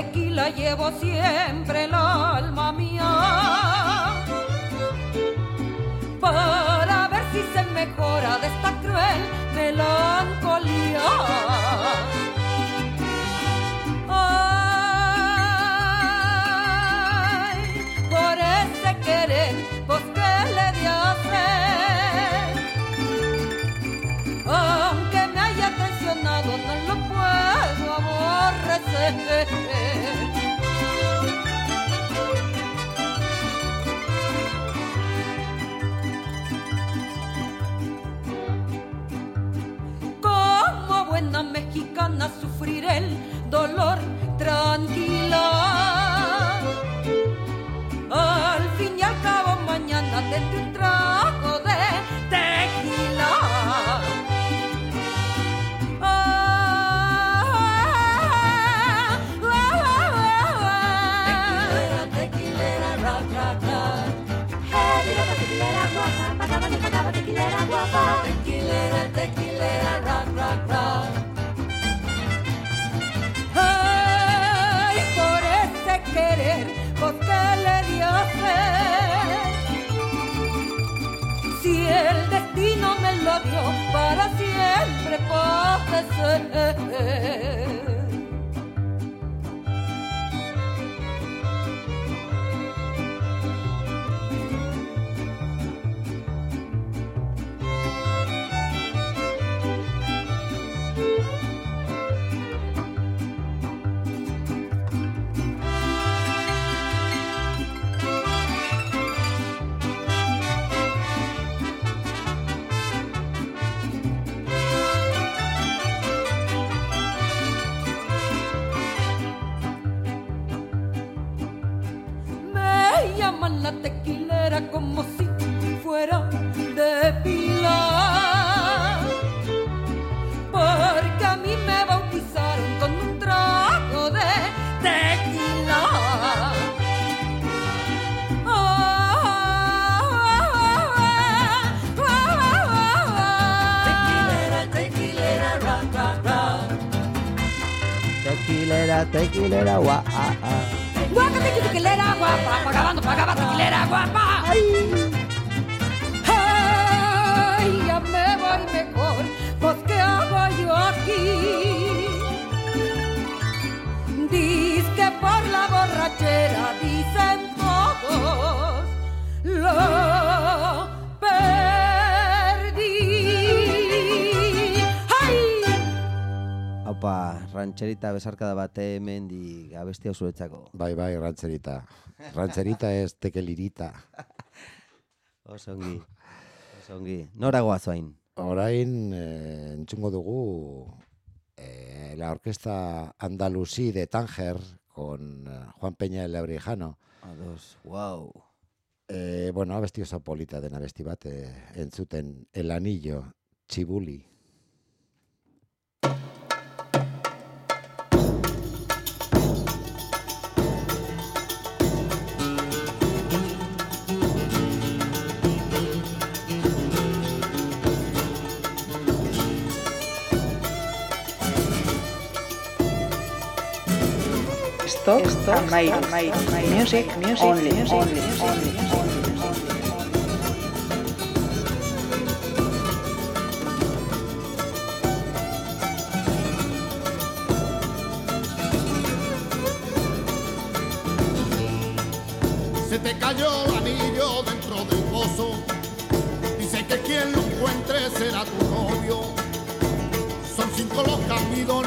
De tequila llevo siempre el alma mía para ver si se mejora de esta cruel melancolía. sempre possa ser. Eh, eh, eh. Rancherita besarkada bat hemen di abesti hau zuretzako. Bai, bai, rantzerita. Rantzerita ez tekelirita. Oso ongi. Oso ongi. Nora goaz? Orain eh, entzungo dugu eh, la orquesta andalusí de Tánger con eh, Juan Peña el Laurijano. Ados, wow. Eh, bueno, abesti oso polita den abesti bat eh, entzuten El Anillo, Txibuli. Stop, stop, Amairu, music, music, only, only, only, only. Se te cayó el anillo dentro del pozo. Dice que quien lo encuentre será tu novio. Son cinco los que han ido,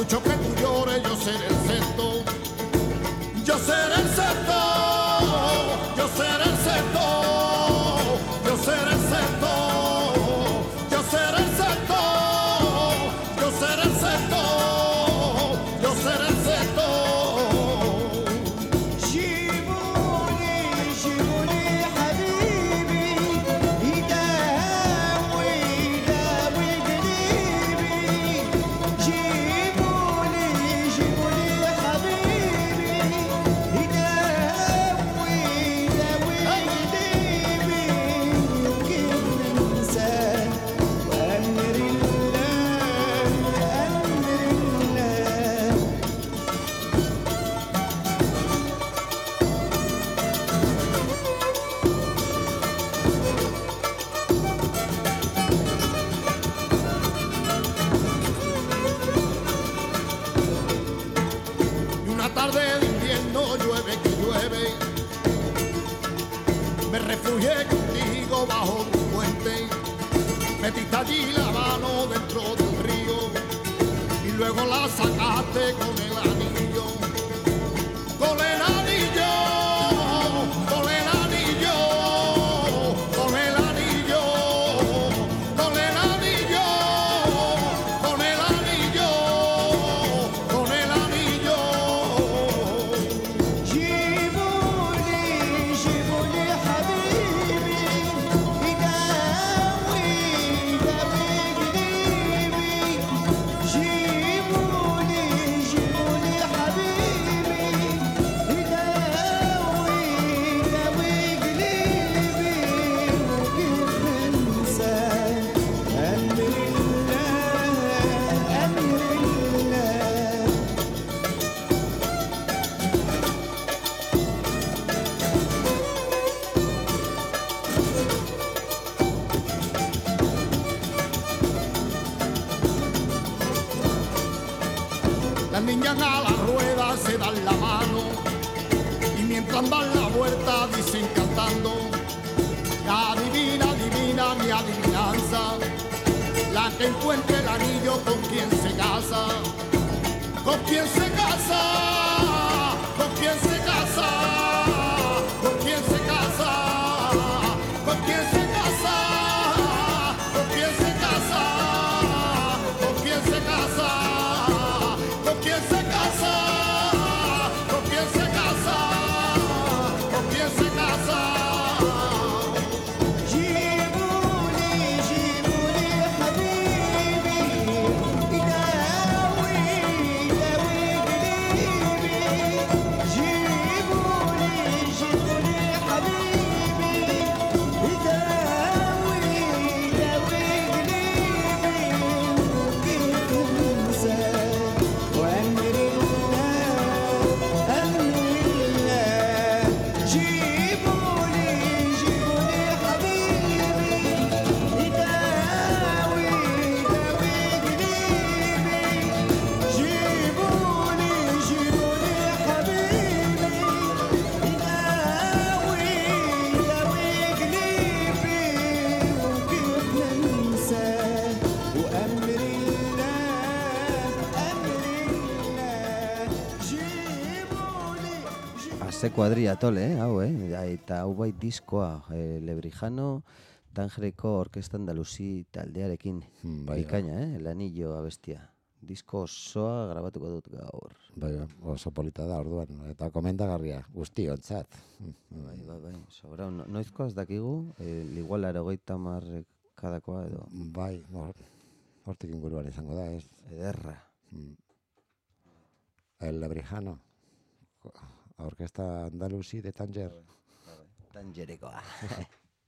mucho que tú llores, yo seré el sexto. Yo seré el sexto. Yo seré el sexto. take encuentro. Aze kuadria tole, eh, hau, eh? Eta hau bai diskoa, eh, Lebrijano, Tangereko Orkesta Andaluzi taldearekin. bai, Bikaina, eh? El anillo abestia. Disko osoa grabatuko dut gaur. Bai, oso polita da orduan, eta komendagarria, guzti ontzat. Bai, bai, bai. Sobra, no, noizko ez dakigu, eh, igual arogeita markadakoa edo. Bai, hor, hortik inguruan izango da, ez? Ederra. Mm. El Lebrijano, Orkesta Andaluzi de Tanger. Tangerekoa.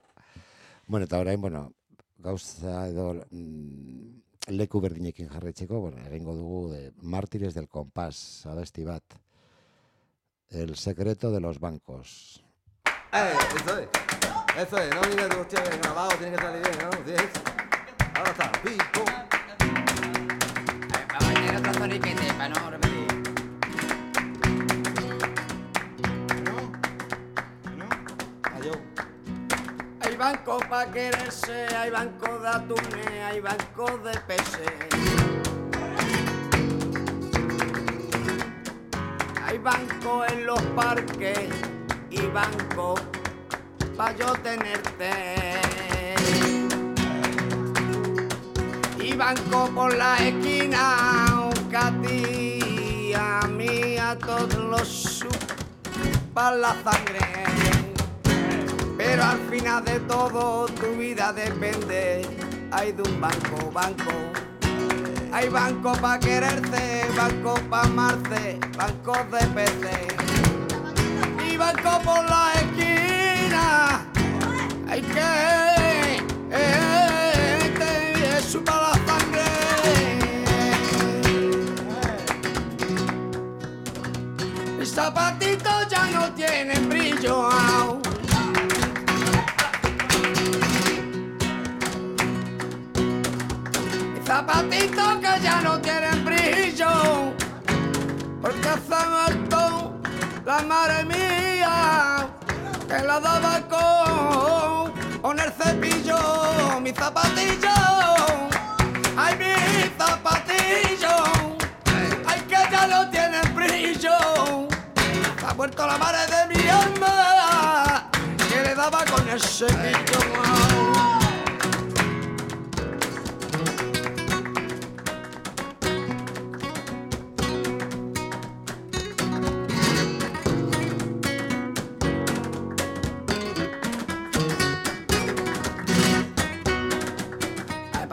bueno, eta orain, bueno, gauza edo mm, leku berdinekin jarraitzeko, bueno, egingo dugu de Mártires del Compás, abesti bat. El secreto de los bancos. ¡Eh! Eso es. Eso es. No digas, hostia, que grabado tiene que salir bien, ¿no? ¿Sí es? Ahora está. Pico. Para bañar otro soniquete, para no repetir. Banco pa' quererse, hay banco de atunes, hay banco de peces. Hay banco en los parques y banco pa' yo tenerte. Y banco por la esquina, aunque a ti, a mí, a todos los supa la sangre. Pero al final de todo tu vida depende. Hay de un banco, banco. Hay banco pa' quererte, banco pa' amarse, banco de peces. Y banco por la esquina. Hay que eh, te la sangre. Mis zapatitos ya no tienen brillo. Zapatitos que ya no tienen brillo. Porque se muerto la madre mía que la daba con, con el cepillo. Mi zapatillo, ay mi zapatillo, ay que ya no tienen brillo. Se ha muerto la madre de mi alma que le daba con el cepillo.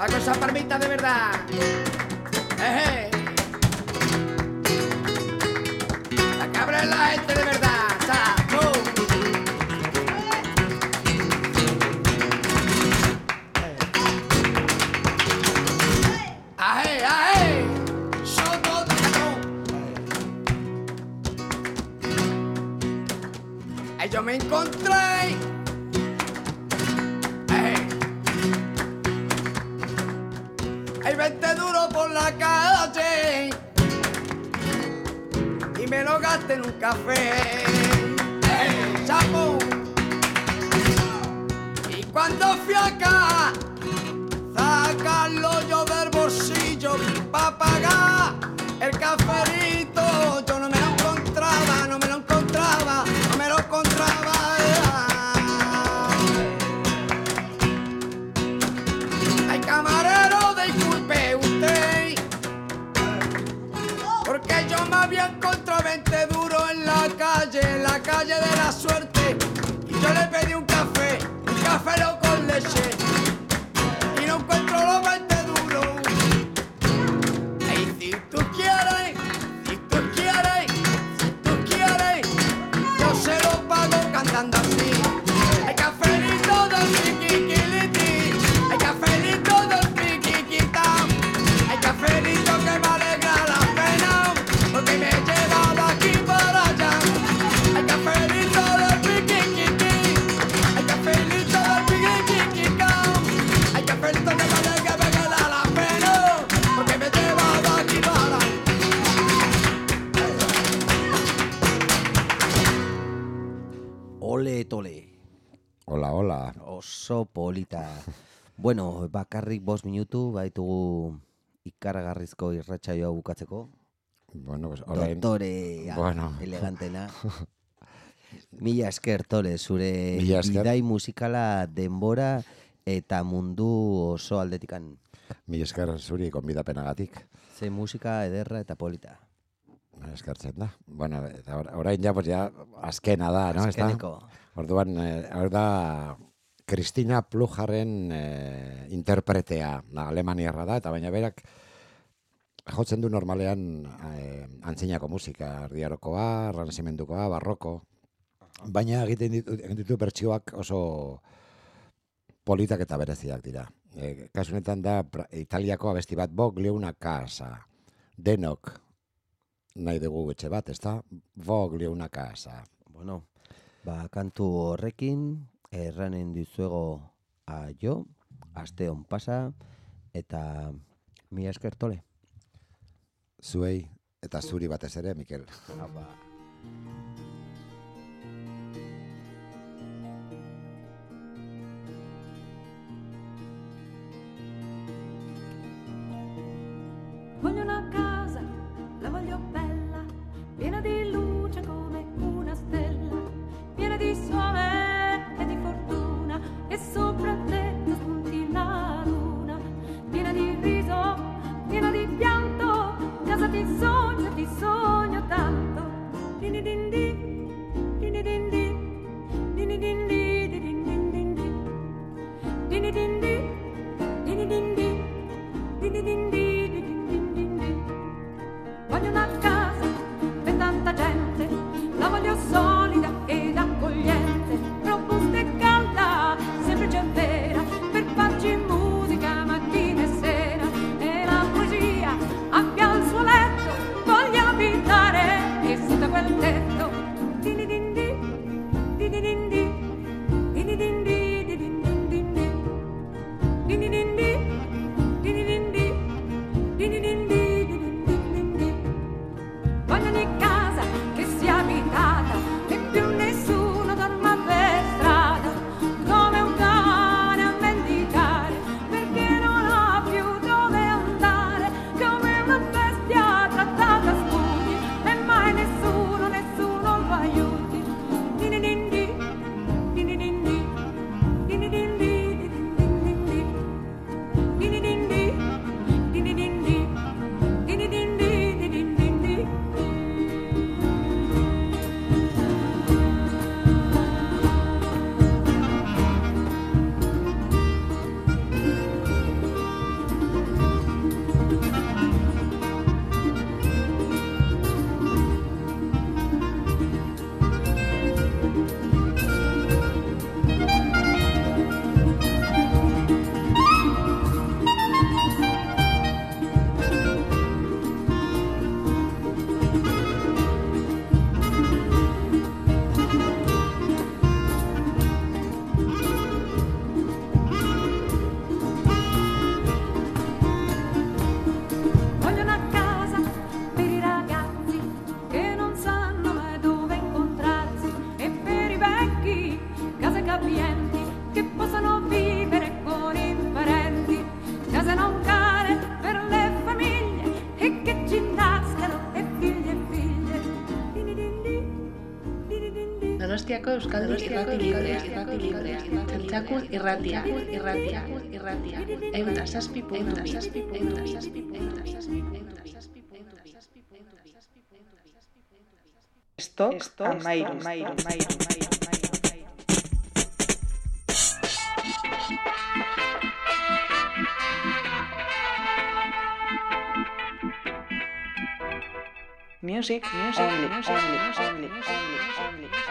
cosa parmita de verdad. Eje. La cabra de la gente bueno, bakarrik bost minutu, baitugu ikaragarrizko irratsaioa bukatzeko. Bueno, pues orain... Doktore Bueno. elegantena. Mila esker, Tole, zure Mila esker. bidai musikala denbora eta mundu oso aldetikan. Mi esker zuri konbidapenagatik. Ze musika ederra eta polita. Eskertzen da. Bueno, eta or- orain ja, pues ja, azkena da, no? Azkeneko. Orduan, eh, hor da, Kristina Plujarren eh, interpretea, da, alemaniarra da, eta baina berak jotzen du normalean eh, antzinako musika, erdiarokoa, renasimentukoa, barroko, baina egiten ditu, egiten ditu bertsioak oso politak eta bereziak dira. E, kasu honetan da Italiako abesti bat Voglio una casa. Denok nahi dugu etxe bat, ezta? Voglio una casa. Bueno, ba, kantu horrekin, erranen dizuego aio, aste on pasa, eta mila esker, Tole. Zuei eta zuri batez ere, Mikel. Apa. Voglio una casa, sopra te spunti la luna, piena di riso, piena di pianto, casa ti sogno, ti sogno tanto. Dini din di, dini din di, dini din di, dini din din di, dini din di, dini din di, dini din di, euskaldu irratibidea, txantxakun irratia, irratia, irratia, egun da zazpi puntu bi, egun da zazpi Stok amairu, amairu, amairu, amairu, amairu. Music, music, only, only, only, only, only.